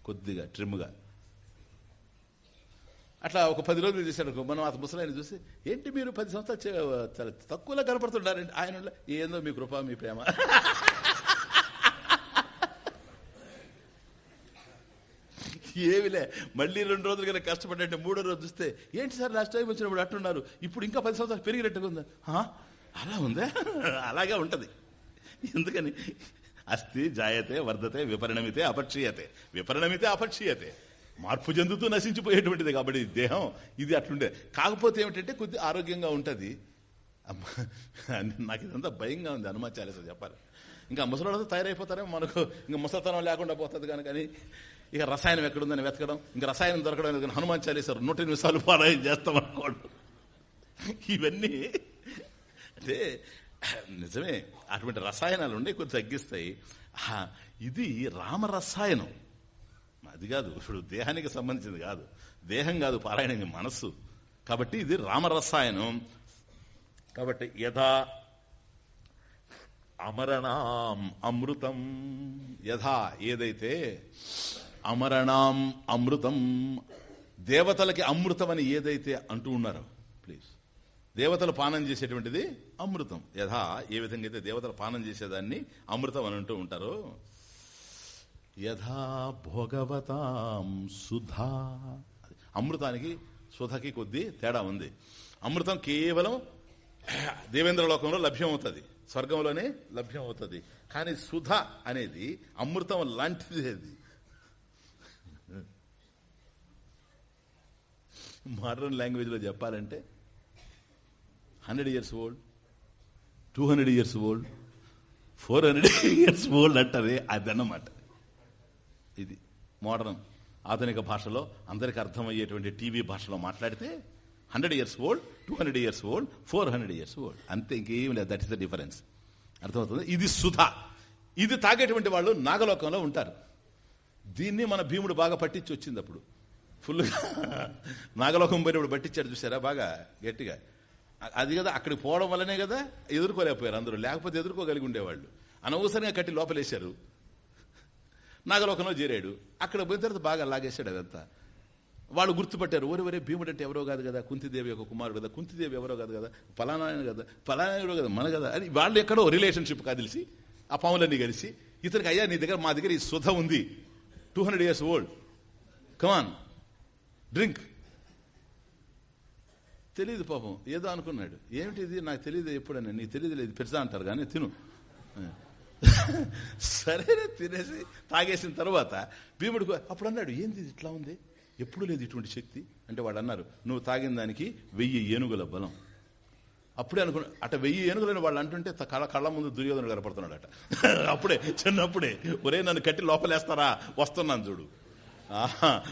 కొద్దిగా ట్రిమ్గా. అట్లా ఒక పది రోజులు చేశాడు మనం ఆ ముసలాయన చూసి ఏంటి మీరు పది సంవత్సరాలు చాలా తక్కువలో కనపడుతుంటారండి ఆయన ఏందో మీ కృప మీ ప్రేమ. ఏమిలే? మళ్ళీ రెండు రోజులు కనుక కష్టపడ్డంటే మూడో రోజు చూస్తే ఏంటి సార్ లాస్ట్ టైం వచ్చినప్పుడు అట్టున్నారు ఇప్పుడు ఇంకా పది సంవత్సరాలు పెరిగినట్టుగా ఉందా? అలా ఉందా? అలాగే ఉంటది. ఎందుకని? అస్థి జాయతే వర్ధతే విపరిణమితే అపక్షీయతే. విపరిణమితే అపక్షీయతే. మార్పు చెందుతూ నశించిపోయేటువంటిది కాబట్టి దేహం ఇది అట్లుండే. కాకపోతే ఏమిటంటే కొద్ది ఆరోగ్యంగా ఉంటది. అమ్మా, నాకు ఇదంతా భయంగా ఉంది హనుమాచార్య చెప్పాలి. ఇంకా ముసలితో తయారైపోతారేమో మనకు. ఇంకా ముసలితనం లేకుండా పోతుంది కానీ ఇక రసాయనం ఎక్కడుందని వెతకడం ఇంకా రసాయనం దొరకడం లేదు హనుమాన్ చాలీసారు నూట ఎనిమిది సార్లు పారాయణ చేస్తాం అనుకోండి. ఇవన్నీ అంటే నిజమే అటువంటి రసాయనాలు ఉండే కొంచెం తగ్గిస్తాయి. ఆ, ఇది రామరసాయనం. అది కాదు ఇప్పుడు దేహానికి సంబంధించింది కాదు. దేహం కాదు పారాయణ మనస్సు. కాబట్టి ఇది రామరసాయనం. కాబట్టి యథా అమరణాం అమృతం. యథా ఏదైతే అమరణాం అమృతం. దేవతలకి అమృతం అని ఏదైతే అంటూ ఉన్నారో ప్లీజ్ దేవతలు పానం చేసేటువంటిది అమృతం. యథా ఏ విధంగా అయితే దేవతలు పానం చేసేదాన్ని అమృతం అని అంటూ ఉంటారో యథా భోగవతాం సుధా. అమృతానికి సుధకి కొద్ది తేడా ఉంది. అమృతం కేవలం దేవేంద్ర లోకంలో లభ్యం అవుతుంది స్వర్గంలోనే లభ్యం అవుతుంది కానీ సుధ అనేది అమృతం లాంటిది. మోడర్న్ లాంగ్వేజ్లో చెప్పాలంటే hundred years old two hundred years old four hundred years old అంటారే అదన్నమాట. ఇది మోడర్న్ ఆధునిక భాషలో అందరికి అర్థమయ్యేటువంటి టీవీ భాషలో మాట్లాడితే hundred years old two hundred years old four hundred years old. అంతే ఇంకేం లేదు. దట్ ఇస్ ద డిఫరెన్స్ అర్థమవుతుంది? ఇది సుధ. ఇది తాగేటువంటి వాళ్ళు నాగలోకంలో ఉంటారు. దీన్ని మన భీముడు బాగా పట్టించి వచ్చింది అప్పుడు. ఫుల్గా నాగలోకం పోయినప్పుడు పట్టించాడు చూసారా? బాగా గట్టిగా. అది కదా అక్కడికి పోవడం వల్లనే కదా ఎదుర్కోలేకపోయారు అందరూ. లేకపోతే ఎదుర్కోగలిగి ఉండేవాళ్ళు. అనవసరంగా కట్టి లోపలేశారు. నాగలోకంలో చేరాడు. అక్కడ పోయిన తర్వాత బాగా లాగేశాడు అదంతా. వాళ్ళు గుర్తుపట్టారు ఒరే ఒరే భీముడు అంటే ఎవరో కాదు కదా? కుంతిదేవి యొక్క కుమారుడు కదా? కుంతిదేవి ఎవరో కాదు కదా? ఫలానాయన కదా? ఫలానాయుడు కదా? మన కదా? అని వాళ్ళు ఎక్కడో రిలేషన్షిప్ కలిసి ఆ పాములన్నీ కలిసి ఇతనికి అయ్యా నీ దగ్గర మా దగ్గర ఈ సుధ ఉంది. Two hundred years old. Come on drink. తెలియదు పాపం. ఏదో అనుకున్నాడు. ఏమిటిది? నాకు తెలియదు ఎప్పుడన్నా నీకు తెలియదు లేదు. పెడతా అంటారు కానీ తిను. సరేనే తినేసి తాగేసిన తర్వాత భీముడు అప్పుడు అన్నాడు ఏంది ఇది? ఇట్లా ఉంది? ఎప్పుడు లేదు ఇటువంటి శక్తి? అంటే వాడు అన్నారు నువ్వు తాగిన దానికి వెయ్యి ఏనుగుల బలం. అప్పుడే అనుకున్నా అట వెయ్యి ఏనుగులని వాళ్ళు అంటుంటే కళ్ళ కళ్ళ ముందు దుర్యోధనుడు కనపడుతున్నాడు అట అప్పుడే చిన్నప్పుడే ఒరే నన్ను కట్టి లోపలేస్తారా? వస్తున్నాను చూడు.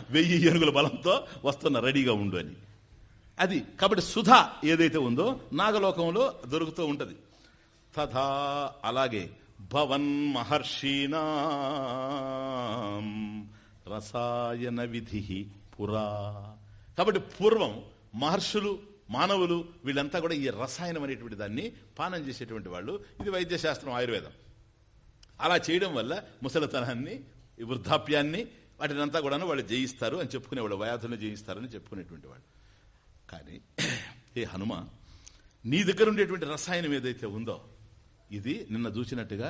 వెయ్యి ఏనుగుల బలంతో వస్తున్న రెడీగా ఉండు అని. అది కాబట్టి సుధ ఏదైతే ఉందో నాగలోకంలో దొరుకుతూ ఉంటది. తథా అలాగే భవన్ మహర్షీనా రసాయన విధి పురా. కాబట్టి పూర్వం మహర్షులు మానవులు వీళ్ళంతా కూడా ఈ రసాయనం అనేటువంటి దాన్ని పానం చేసేటువంటి వాళ్ళు. ఇది వైద్యశాస్త్రం ఆయుర్వేదం. అలా చేయడం వల్ల ముసలితనాన్ని వృద్ధాప్యాన్ని వాటినంతా కూడా వాళ్ళు జయిస్తారు అని చెప్పుకునేవాళ్ళు వయాధులను జయిస్తారని చెప్పుకునేటువంటి వాళ్ళు. కానీ ఏ హనుమ నీ దగ్గర ఉండేటువంటి రసాయనం ఏదైతే ఉందో ఇది నిన్న చూసినట్టుగా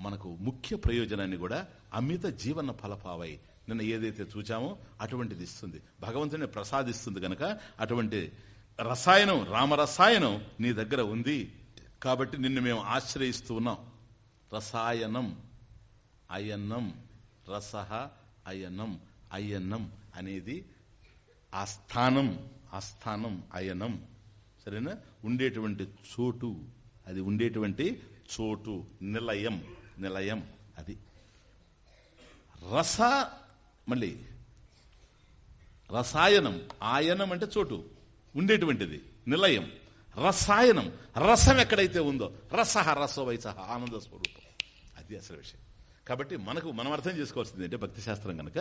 మనకు ముఖ్య ప్రయోజనాన్ని కూడా అమిత జీవన ఫలపావై నిన్న ఏదైతే చూచామో అటువంటిది ఇస్తుంది. భగవంతుని ప్రసాదిస్తుంది గనక అటువంటి రసాయనం రామరసాయనం నీ దగ్గర ఉంది. కాబట్టి నిన్ను మేము ఆశ్రయిస్తూ ఉన్నాం. రసాయనం అయన్నం. రసహ అయనం అయనం అనేది ఆ స్థానం ఆ స్థానం అయనం. సరేనా? ఉండేటువంటి చోటు అది ఉండేటువంటి చోటు నిలయం నిలయం అది. రస మళ్ళీ రసాయనం ఆయనం అంటే చోటు ఉండేటువంటిది నిలయం. రసాయనం రసం ఎక్కడైతే ఉందో రసహ రసో ఆనంద స్వరూపం. అది అసలు విషయం. కాబట్టి మనకు మనం అర్థం చేసుకోవాల్సింది అంటే భక్తి శాస్త్రం కనుక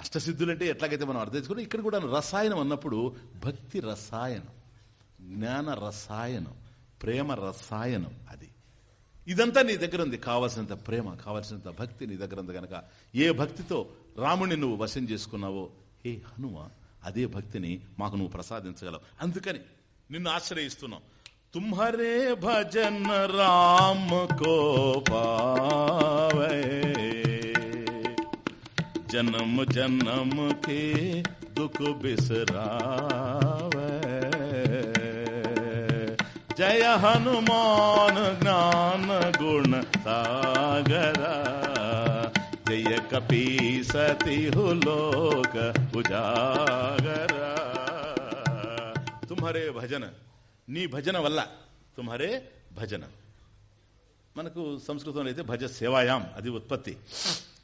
అష్టసిద్ధులంటే ఎట్లాగైతే మనం అర్థం చేసుకుని ఇక్కడ కూడా రసాయనం అన్నప్పుడు భక్తి రసాయనం జ్ఞాన రసాయనం ప్రేమ రసాయనం అది. ఇదంతా నీ దగ్గర ఉంది. కావలసినంత ప్రేమ కావలసినంత భక్తి నీ దగ్గర ఉంది కనుక ఏ భక్తితో రాముని నువ్వు వశం చేసుకున్నావో? హే హనుమ అదే భక్తిని మాకు నువ్వు ప్రసాదించగలవు. అందుకని నిన్ను ఆశ్రయిస్తున్నావు तुम्हारे भजन राम को पावे। जन्म जन्म के दुख बिसरावे। जय हनुमान ज्ञान गुण सागरा। जय कपी सती लोक उजागरा। तुम्हारे भजन నీ భజన వల్ల. తుమ్హరే భజన. మనకు సంస్కృతంలో అయితే భజ సేవాయాం అది ఉత్పత్తి.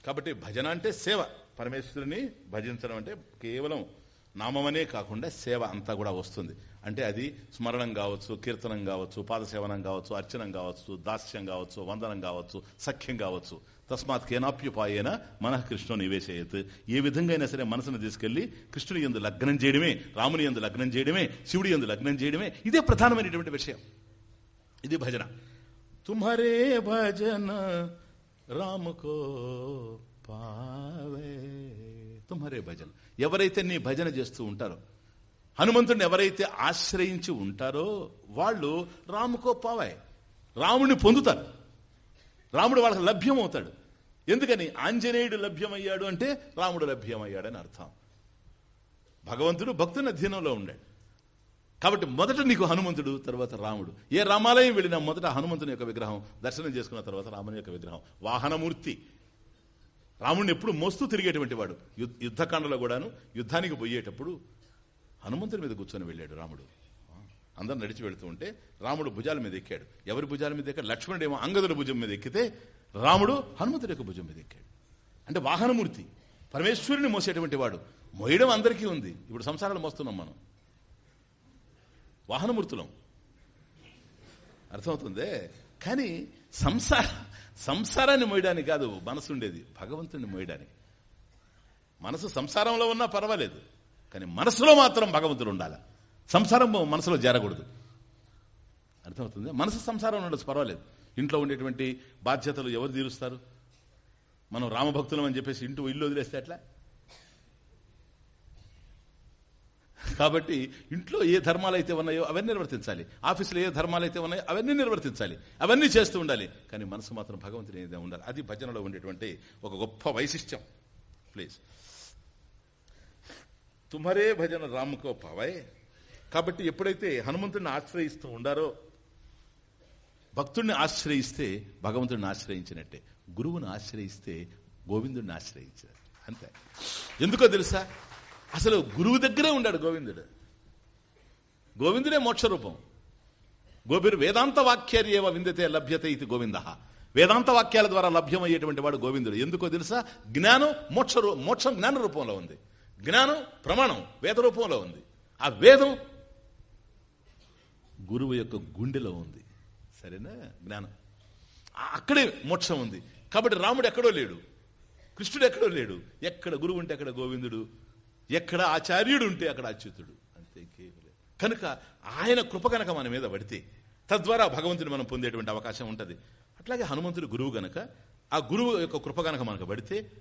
కాబట్టి భజన అంటే సేవ. పరమేశ్వరుని భజించడం అంటే కేవలం నామమనే కాకుండా సేవ అంతా కూడా వస్తుంది. అంటే అది స్మరణం కావచ్చు కీర్తనం కావచ్చు పాదసేవనం కావచ్చు అర్చనం కావచ్చు దాస్యం కావచ్చు వందనం కావచ్చు సఖ్యం కావచ్చు. తస్మాత్ కేనాప్యుపాయన మనః కృష్ణ నివేశయత్. ఏ విధంగా అయినా సరే మనసును తీసుకెళ్ళి కృష్ణుని ఎందు లగ్నం చేయడమే రాముని ఎందు లగ్నం చేయడమే శివుడి ఎందు లగ్నం చేయడమే ఇదే ప్రధానమైనటువంటి విషయం. ఇది భజన. తుమ్హరే భజన రాముకో పావే. తుమ్హరే భజన. ఎవరైతే నీ భజన చేస్తూ ఉంటారో హనుమంతుడిని ఎవరైతే ఆశ్రయించి ఉంటారో వాళ్ళు రాముకో పావాయ్ రాముడిని పొందుతారు. రాముడు వాళ్ళకి లభ్యం అవుతాడు ఎందుకని? ఆంజనేయుడు లభ్యమయ్యాడు అంటే రాముడు లభ్యమయ్యాడని అర్థం. భగవంతుడు భక్తుని అధీనంలో ఉండాడు. కాబట్టి మొదట నీకు హనుమంతుడు తర్వాత రాముడు. ఏ రామాలయం వెళ్ళినా మొదట హనుమంతుని యొక్క విగ్రహం దర్శనం చేసుకున్న తర్వాత రాముని యొక్క విగ్రహం. వాహనమూర్తి. రాముడిని ఎప్పుడు మోస్తూ తిరిగేటువంటి వాడు. యుద్ధకాండలో కూడాను యుద్ధానికి పోయేటప్పుడు హనుమంతుని మీద కూర్చొని వెళ్ళాడు రాముడు. అందరు నడిచి వెళుతూ ఉంటే రాముడు భుజాల మీద ఎక్కాడు. ఎవరి భుజాల మీద ఎక్కాడు? లక్ష్మణుడు ఏమో అంగదుల భుజం మీద ఎక్కితే రాముడు హనుమంతుడి యొక్క భుజం మీద ఎక్కాడు. అంటే వాహనమూర్తి. పరమేశ్వరుని మోసేటువంటి వాడు. మోయడం అందరికీ ఉంది. ఇప్పుడు సంసారాలు మోస్తున్నాం మనం. వాహనమూర్తులం. అర్థమవుతుందే? కానీ సంసార సంసారాన్ని మోయడానికి కాదు మనసు ఉండేది. భగవంతుడిని మోయడానికి మనసు సంసారంలో ఉన్నా పర్వాలేదు. కానీ మనసులో మాత్రం భగవంతుడు ఉండాలి. సంసారం మనసులో చేరకూడదు అర్థమవుతుంది? మనసు సంసారం ఉండొచ్చు పర్వాలేదు. ఇంట్లో ఉండేటువంటి బాధ్యతలు ఎవరు తీరుస్తారు? మనం రామభక్తులం అని చెప్పేసి ఇంటూ ఇల్లు వదిలేస్తే ఎట్లా? కాబట్టి ఇంట్లో ఏ ధర్మాలు అయితే ఉన్నాయో అవన్నీ నిర్వర్తించాలి. ఆఫీసులో ఏ ధర్మాలు అయితే ఉన్నాయో అవన్నీ నిర్వర్తించాలి. అవన్నీ చేస్తూ ఉండాలి. కానీ మనసు మాత్రం భగవంతుని ఏదో ఉండాలి. అది భజనలో ఉండేటువంటి ఒక గొప్ప వైశిష్ట్యం. ప్లీజ్. తుమరే భజన రాముకో పవయ్ కాబట్టి ఎప్పుడైతే హనుమంతుడిని ఆశ్రయిస్తూ ఉండారో భక్తుడిని ఆశ్రయిస్తే భగవంతుడిని ఆశ్రయించినట్టే గురువుని ఆశ్రయిస్తే గోవిందుడిని ఆశ్రయించారు అంతే. ఎందుకో తెలుసా? అసలు గురువు దగ్గరే ఉండాడు గోవిందుడు. గోవిందుడే మోక్ష రూపం గోపిరు వేదాంత వాక్యార్యేవ విందితే లభ్యత ఇది గోవింద. వేదాంత వాక్యాల ద్వారా లభ్యమయ్యేటువంటి వాడు గోవిందుడు. ఎందుకో తెలుసా? జ్ఞానం మోక్ష మోక్షం జ్ఞాన రూపంలో ఉంది. జ్ఞానం ప్రమాణం వేద రూపంలో ఉంది. ఆ వేదం గురువు యొక్క గుండెలో ఉంది. సరేనా? జ్ఞానం. అక్కడే మోక్షం ఉంది. కాబట్టి రాముడు ఎక్కడో లేడు. కృష్ణుడు ఎక్కడో లేడు. ఎక్కడ గురువు ఉంటే అక్కడ గోవిందుడు. ఎక్కడ ఆచార్యుడు ఉంటే అక్కడ అచ్యుతుడు. అంతే కేవలం. కనుక ఆయన కృప కనుక మన మీద పడితే తద్వారా భగవంతుని మనం పొందేటువంటి అవకాశం ఉంటుంది. అట్లాగే హనుమంతుడు గురువు గనక ఆ గురువు యొక్క కృప గనక మనకు పడితే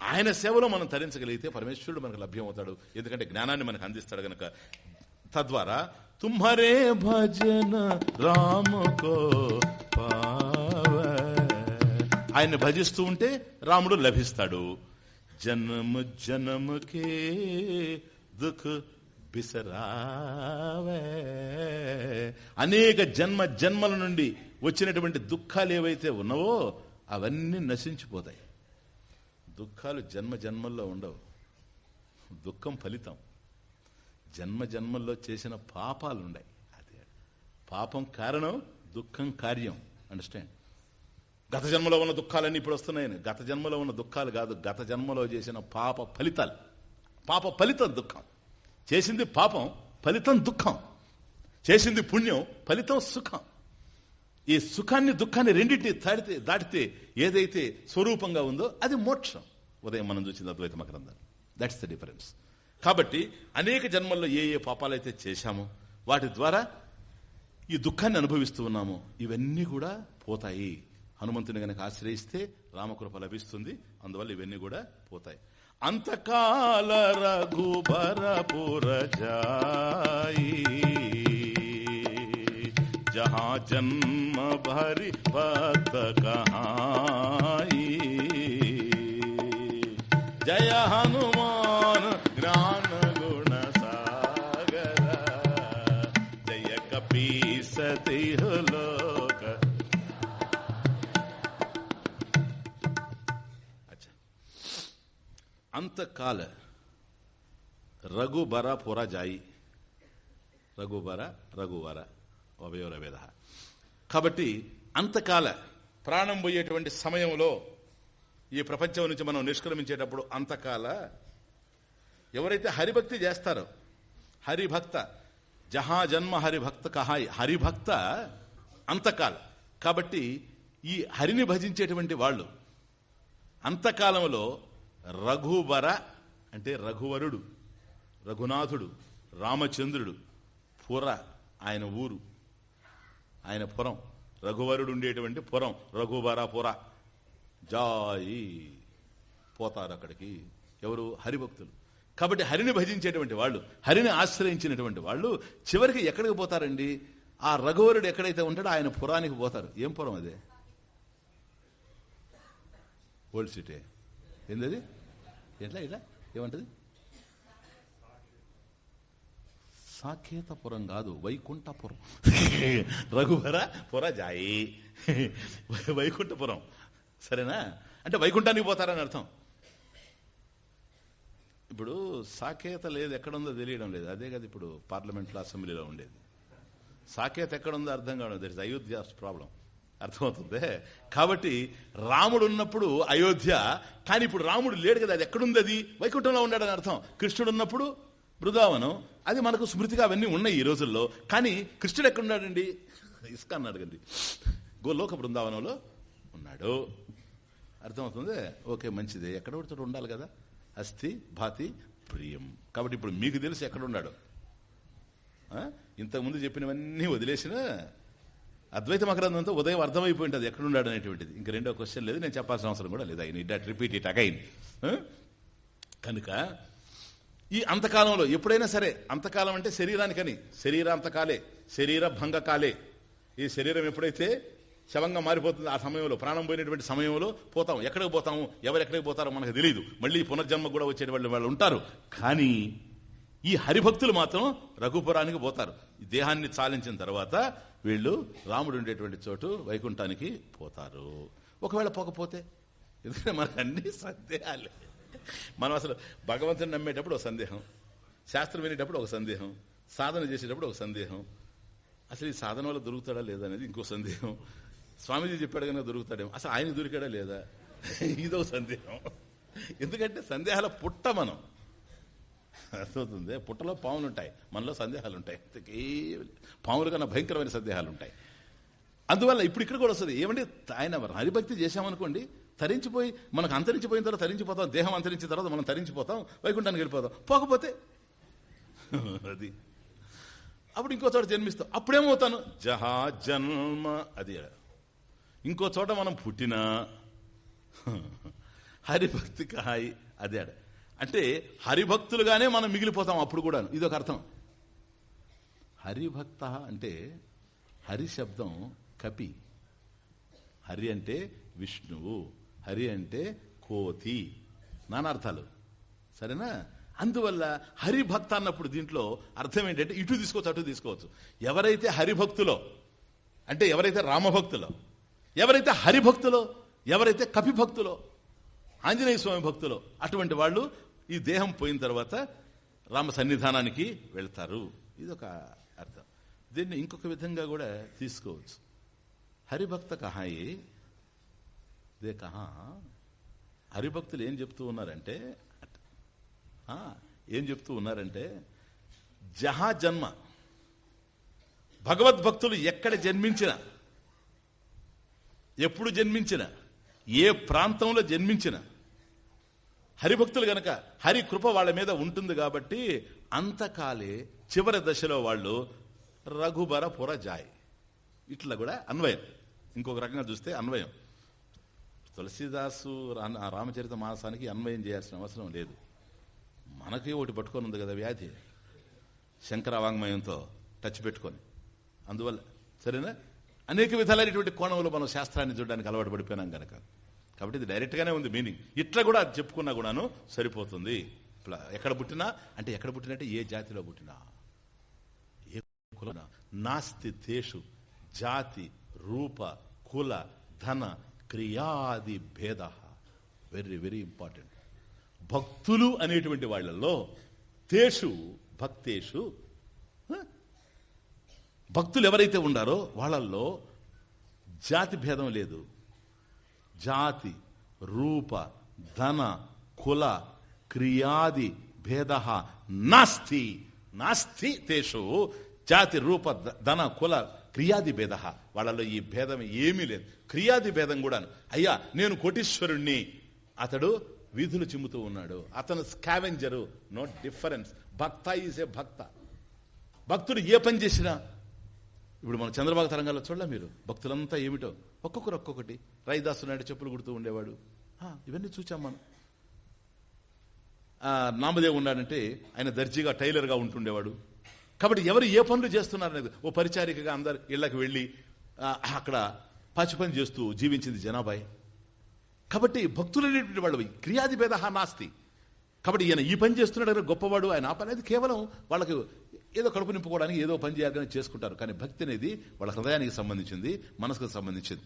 ఆయన సేవలో మనం తరించగలిగితే పరమేశ్వరుడు మనకు లభ్యమవుతాడు. ఎందుకంటే జ్ఞానాన్ని మనకు అందిస్తాడు గనక. తద్వారా తుమ్మరే భజన రామకో పావై. ఆయన్ని భజిస్తూ ఉంటే రాముడు లభిస్తాడు. జన్మ జన్మకే దుఃఖ బిసరావే. అనేక జన్మ జన్మల నుండి వచ్చినటువంటి దుఃఖాలు ఏవైతే ఉన్నావో అవన్నీ నశించిపోతాయి. దుఃఖాలు జన్మ జన్మల్లో ఉండవు. దుఃఖం ఫలితం. జన్మ జన్మల్లో చేసిన పాపాలున్నాయి అదే పాపం కారణం దుఃఖం కార్యం. అండర్స్టాండ్ గత జన్మలో ఉన్న దుఃఖాలన్నీ ఇప్పుడు వస్తున్నాయని. గత జన్మలో ఉన్న దుఃఖాలు కాదు గత జన్మలో చేసిన పాప ఫలితాలు. పాప ఫలితం దుఃఖం. చేసింది పాపం ఫలితం దుఃఖం. చేసింది పుణ్యం ఫలితం సుఖం. ఈ సుఖాన్ని దుఃఖాన్ని రెండింటిని దాటితే దాటితే ఏదైతే స్వరూపంగా ఉందో అది మోక్షం. ఉదయం మనం చూసింది అద్వైతమ గ్రంథం దట్స్ ద డిఫరెన్స్ కాబట్టి అనేక జన్మల్లో ఏ ఏ పాపాలైతే చేశామో వాటి ద్వారా ఈ దుఃఖాన్ని అనుభవిస్తూ ఉన్నామో ఇవన్నీ కూడా పోతాయి. హనుమంతుని గనక ఆశ్రయిస్తే రామకృప లభిస్తుంది. అందువల్ల ఇవన్నీ కూడా పోతాయి. అంతకాల రఘుబరపుర జహా జన్మ భరి పత జయ హనుమ कपी सती लोक अच्छा अंतकाल रघुबर पुरा जाई రఘువర రఘువర ఉభయోర వేద కాబట్టి అంతకాల ప్రాణం పోయేటువంటి సమయంలో ఈ ప్రపంచం నుంచి మనం నిష్క్రమించేటప్పుడు అంతకాల ఎవరైతే హరిభక్తి చేస్తారో హరిభక్త జహా జన్మ హరిభక్త కహాయి హరిభక్త అంతకాలం. కాబట్టి ఈ హరిని భజించేటువంటి వాళ్ళు అంతకాలంలో రఘువర అంటే రఘువరుడు రఘునాథుడు రామచంద్రుడు పుర ఆయన ఊరు ఆయన పురం రఘువరుడు ఉండేటువంటి పురం రఘువర పుర. జాయి పోతారు అక్కడికి. ఎవరు? హరిభక్తులు. కాబట్టి హరిని భజించేటువంటి వాళ్ళు హరిని ఆశ్రయించినటువంటి వాళ్ళు చివరికి ఎక్కడికి పోతారండి? ఆ రఘువరుడు ఎక్కడైతే ఉంటాడో ఆయన పురానికి పోతారు. ఏం పురం అదే? Old city. ఏందది? ఎట్లా ఇట్లా ఏమంటది? సాకేతపురం కాదు వైకుంఠపురం. రఘువర పుర జాయి. వైకుంఠపురం. సరేనా? అంటే వైకుంఠానికి పోతారని అర్థం. ఇప్పుడు సాకేత లేదు ఎక్కడుందో తెలియడం లేదు. అదే కదా ఇప్పుడు పార్లమెంట్లో అసెంబ్లీలో ఉండేది. సాకేత ఎక్కడుందో అర్థం కావడం దట్ ఇస్ అయోధ్య ప్రాబ్లం. అర్థమవుతుంది? కాబట్టి రాముడు ఉన్నప్పుడు అయోధ్య కానీ ఇప్పుడు రాముడు లేడు కదా అది ఎక్కడుంది అది? వైకుంఠంలో ఉన్నాడని అర్థం. కృష్ణుడు ఉన్నప్పుడు బృందావనం. అది మనకు స్మృతిగా అవన్నీ ఉన్నాయి ఈ రోజుల్లో. కానీ కృష్ణుడు ఎక్కడున్నాడండి? ఇస్కాన్ అడగండి. గోలోక బృందావనంలో ఉన్నాడు. అర్థమవుతుంది? ఓకే మంచిదే. ఎక్కడ ఒకటి ఉండాలి కదా. అస్థి భాతి ప్రియం. కాబట్టి ఇప్పుడు మీకు తెలుసు ఎక్కడున్నాడు. ఇంతకుముందు చెప్పినవన్నీ వదిలేసిన అద్వైత మకరంధంతో ఉదయం అర్థమైపోయింటుంది ఎక్కడున్నాడు అనేటువంటిది. ఇంక రెండో క్వశ్చన్ లేదు నేను చెప్పాల్సిన అవసరం కూడా లేదు. ఐ డట్ రిపీట్ ఇట్ అగైన్ కనుక ఈ అంతకాలంలో ఎప్పుడైనా సరే అంతకాలం అంటే శరీరానికని శరీర అంతకాలే శరీర భంగకాలే ఈ శరీరం ఎప్పుడైతే శవంగా మారిపోతుంది. ఆ సమయంలో ప్రాణం పోయినటువంటి సమయంలో పోతాం. ఎక్కడికి పోతాము? ఎవరు ఎక్కడికి పోతారో మనకు తెలియదు మళ్ళీ పునర్జన్మ కూడా వచ్చే వాళ్ళు వాళ్ళు ఉంటారు. కానీ ఈ హరిభక్తులు మాత్రం రఘుపురానికి పోతారు. దేహాన్ని చాలించిన తర్వాత వీళ్ళు రాముడు ఉండేటువంటి చోటు వైకుంఠానికి పోతారు. ఒకవేళ పోకపోతే? ఎందుకంటే మనకు అన్ని సందేహాలే. మనం అసలు భగవంతుని నమ్మేటప్పుడు ఒక సందేహం శాస్త్రం వినేటప్పుడు ఒక సందేహం సాధన చేసేటప్పుడు ఒక సందేహం. అసలు ఈ సాధన వల్ల దొరుకుతాడా లేదనేది ఇంకో సందేహం. స్వామీజీ చెప్పాడు కనుక దొరుకుతాడేమో. అసలు ఆయన దొరికాడా లేదా? ఇదో సందేహం. ఎందుకంటే సందేహాల పుట్ట మనం. అర్థమవుతుంది? పుట్టలో పాములు ఉంటాయి మనలో సందేహాలు ఉంటాయి పాములు కన్నా భయంకరమైన సందేహాలు ఉంటాయి అందువల్ల ఇప్పుడు ఇక్కడ కూడా వస్తుంది. ఏమంటే ఆయన హరిభక్తి చేశామనుకోండి తరించిపోయి మనకు అంతరించిపోయిన తర్వాత తరించిపోతాం. దేహం అంతరించిన తర్వాత మనం తరించిపోతాం. వైకుంఠానికి వెళ్ళిపోతాం పోకపోతే అది. అప్పుడు ఇంకో చోట జన్మిస్తాం. అప్పుడేమవుతాను? జహా జన్మ. అది ఇంకో చోట మనం పుట్టినా? హరిభక్తి కాయి అదే అంటే హరిభక్తులుగానే మనం మిగిలిపోతాం అప్పుడు కూడా ఇదొక అర్థం. హరిభక్త అంటే హరి శబ్దం కపి. హరి అంటే విష్ణువు. హరి అంటే కోతి. నానార్థాలు. సరేనా? అందువల్ల హరిభక్త అన్నప్పుడు దీంట్లో అర్థం ఏంటంటే ఇటు తీసుకోవచ్చు అటు తీసుకోవచ్చు. ఎవరైతే హరిభక్తులో అంటే ఎవరైతే రామభక్తులో ఎవరైతే హరిభక్తులో ఎవరైతే కపిభక్తులో ఆంజనేయ స్వామి భక్తులో అటువంటి వాళ్ళు ఈ దేహం పోయిన తర్వాత రామ సన్నిధానానికి వెళ్తారు. ఇది ఒక అర్థం. దీన్ని ఇంకొక విధంగా కూడా తీసుకోవచ్చు. హరిభక్త కహాయి దే కహా. హరిభక్తులు ఏం చెప్తూ ఉన్నారంటే ఆ, ఏం చెప్తూ ఉన్నారంటే జహా జన్మ. భగవద్భక్తులు ఎక్కడ జన్మించిన ఎప్పుడు జన్మించిన ఏ ప్రాంతంలో జన్మించిన హరిభక్తులు గనక హరి కృప వాళ్ళ మీద ఉంటుంది కాబట్టి అంతకాలే చివరి దశలో వాళ్ళు రఘుబర పుర జాయ్. ఇట్లా కూడా అన్వయం. ఇంకొక రకంగా చూస్తే అన్వయం. తులసీదాసు రా- రామచరిత మాసానికి అన్వయం చేయాల్సిన అవసరం లేదు. మనకి ఒకటి పట్టుకొని ఉంది కదా వ్యాధి. శంకరవాంగ్మయంతో టచ్ పెట్టుకొని. అందువల్ల సరేనా? అనేక విధాలైనటువంటి కోణంలో మనం శాస్త్రాన్ని చూడడానికి అలవాటు పడిపోయినాం కనుక కాబట్టి ఇది డైరెక్ట్గానే ఉంది మీనింగ్ ఇట్లా కూడా చెప్పుకున్నా కూడాను సరిపోతుంది. ఎక్కడ పుట్టినా అంటే ఎక్కడ పుట్టినంటే ఏ జాతిలో పుట్టినా. ఏ కులన నాస్తి తేషు జాతి రూప కుల ధన క్రియాది భేద. వెరీ వెరీ ఇంపార్టెంట్ భక్తులు అనేటువంటి వాళ్ళల్లో తేషు భక్తేషు భక్తులు ఎవరైతే ఉండారో వాళ్ళల్లో జాతి భేదం లేదు. జాతి రూప ధన కుల క్రియాది భేద నాస్తి నాస్తి తేషు జాతి రూప ద- ధన కుల క్రియాది భేద వాళ్ళలో ఈ భేదం ఏమీ లేదు. క్రియాది భేదం కూడా అయ్యా నేను కోటీశ్వరుణ్ణి. అతడు వీధులు చిమ్ముతూ ఉన్నాడు. అతను scavenger. No difference. Bhakta is a bhakta. భక్తుడు ఏ పని చేసినా ఇప్పుడు మన చంద్రబాబు తరంగాల్లో చూడలే మీరు? భక్తులంతా ఏమిటో? ఒక్కొక్కరు ఒక్కొక్కటి. రైదాసు నాయుడు చెప్పులు కుడుతూ ఉండేవాడు. ఇవన్నీ చూచాం మనం. నామదేవ్ ఉన్నాడంటే ఆయన దర్జీగా టైలర్గా ఉంటుండేవాడు. కాబట్టి ఎవరు ఏ పనులు చేస్తున్నారనేది ఓ పరిచారికగా అందరు ఇళ్ళకు వెళ్ళి అక్కడ పచ్చి పని చేస్తూ జీవించింది జనాభాయ్. కాబట్టి భక్తులు అనేటువంటి వాళ్ళు క్రియాది భేద నాస్తి. కాబట్టి ఈయన ఈ పని చేస్తున్నాడు కదా గొప్పవాడు ఆయన ఆ పని అనేది కేవలం వాళ్ళకి ఏదో కడుపు నింపుకోవడానికి ఏదో పని చేయాలని చేసుకుంటారు. కానీ భక్తి అనేది వాళ్ళ హృదయానికి సంబంధించింది మనసుకు సంబంధించింది.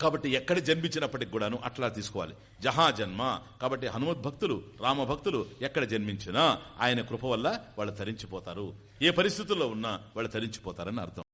కాబట్టి ఎక్కడ జన్మించినప్పటికి కూడాను అట్లా తీసుకోవాలి. జహా జన్మ. కాబట్టి హనుమత్ భక్తులు రామ భక్తులు ఎక్కడ జన్మించినా ఆయన కృప వల్ల వాళ్ళు తరించిపోతారు. ఏ పరిస్థితుల్లో ఉన్నా వాళ్ళు తరించిపోతారని అర్థం.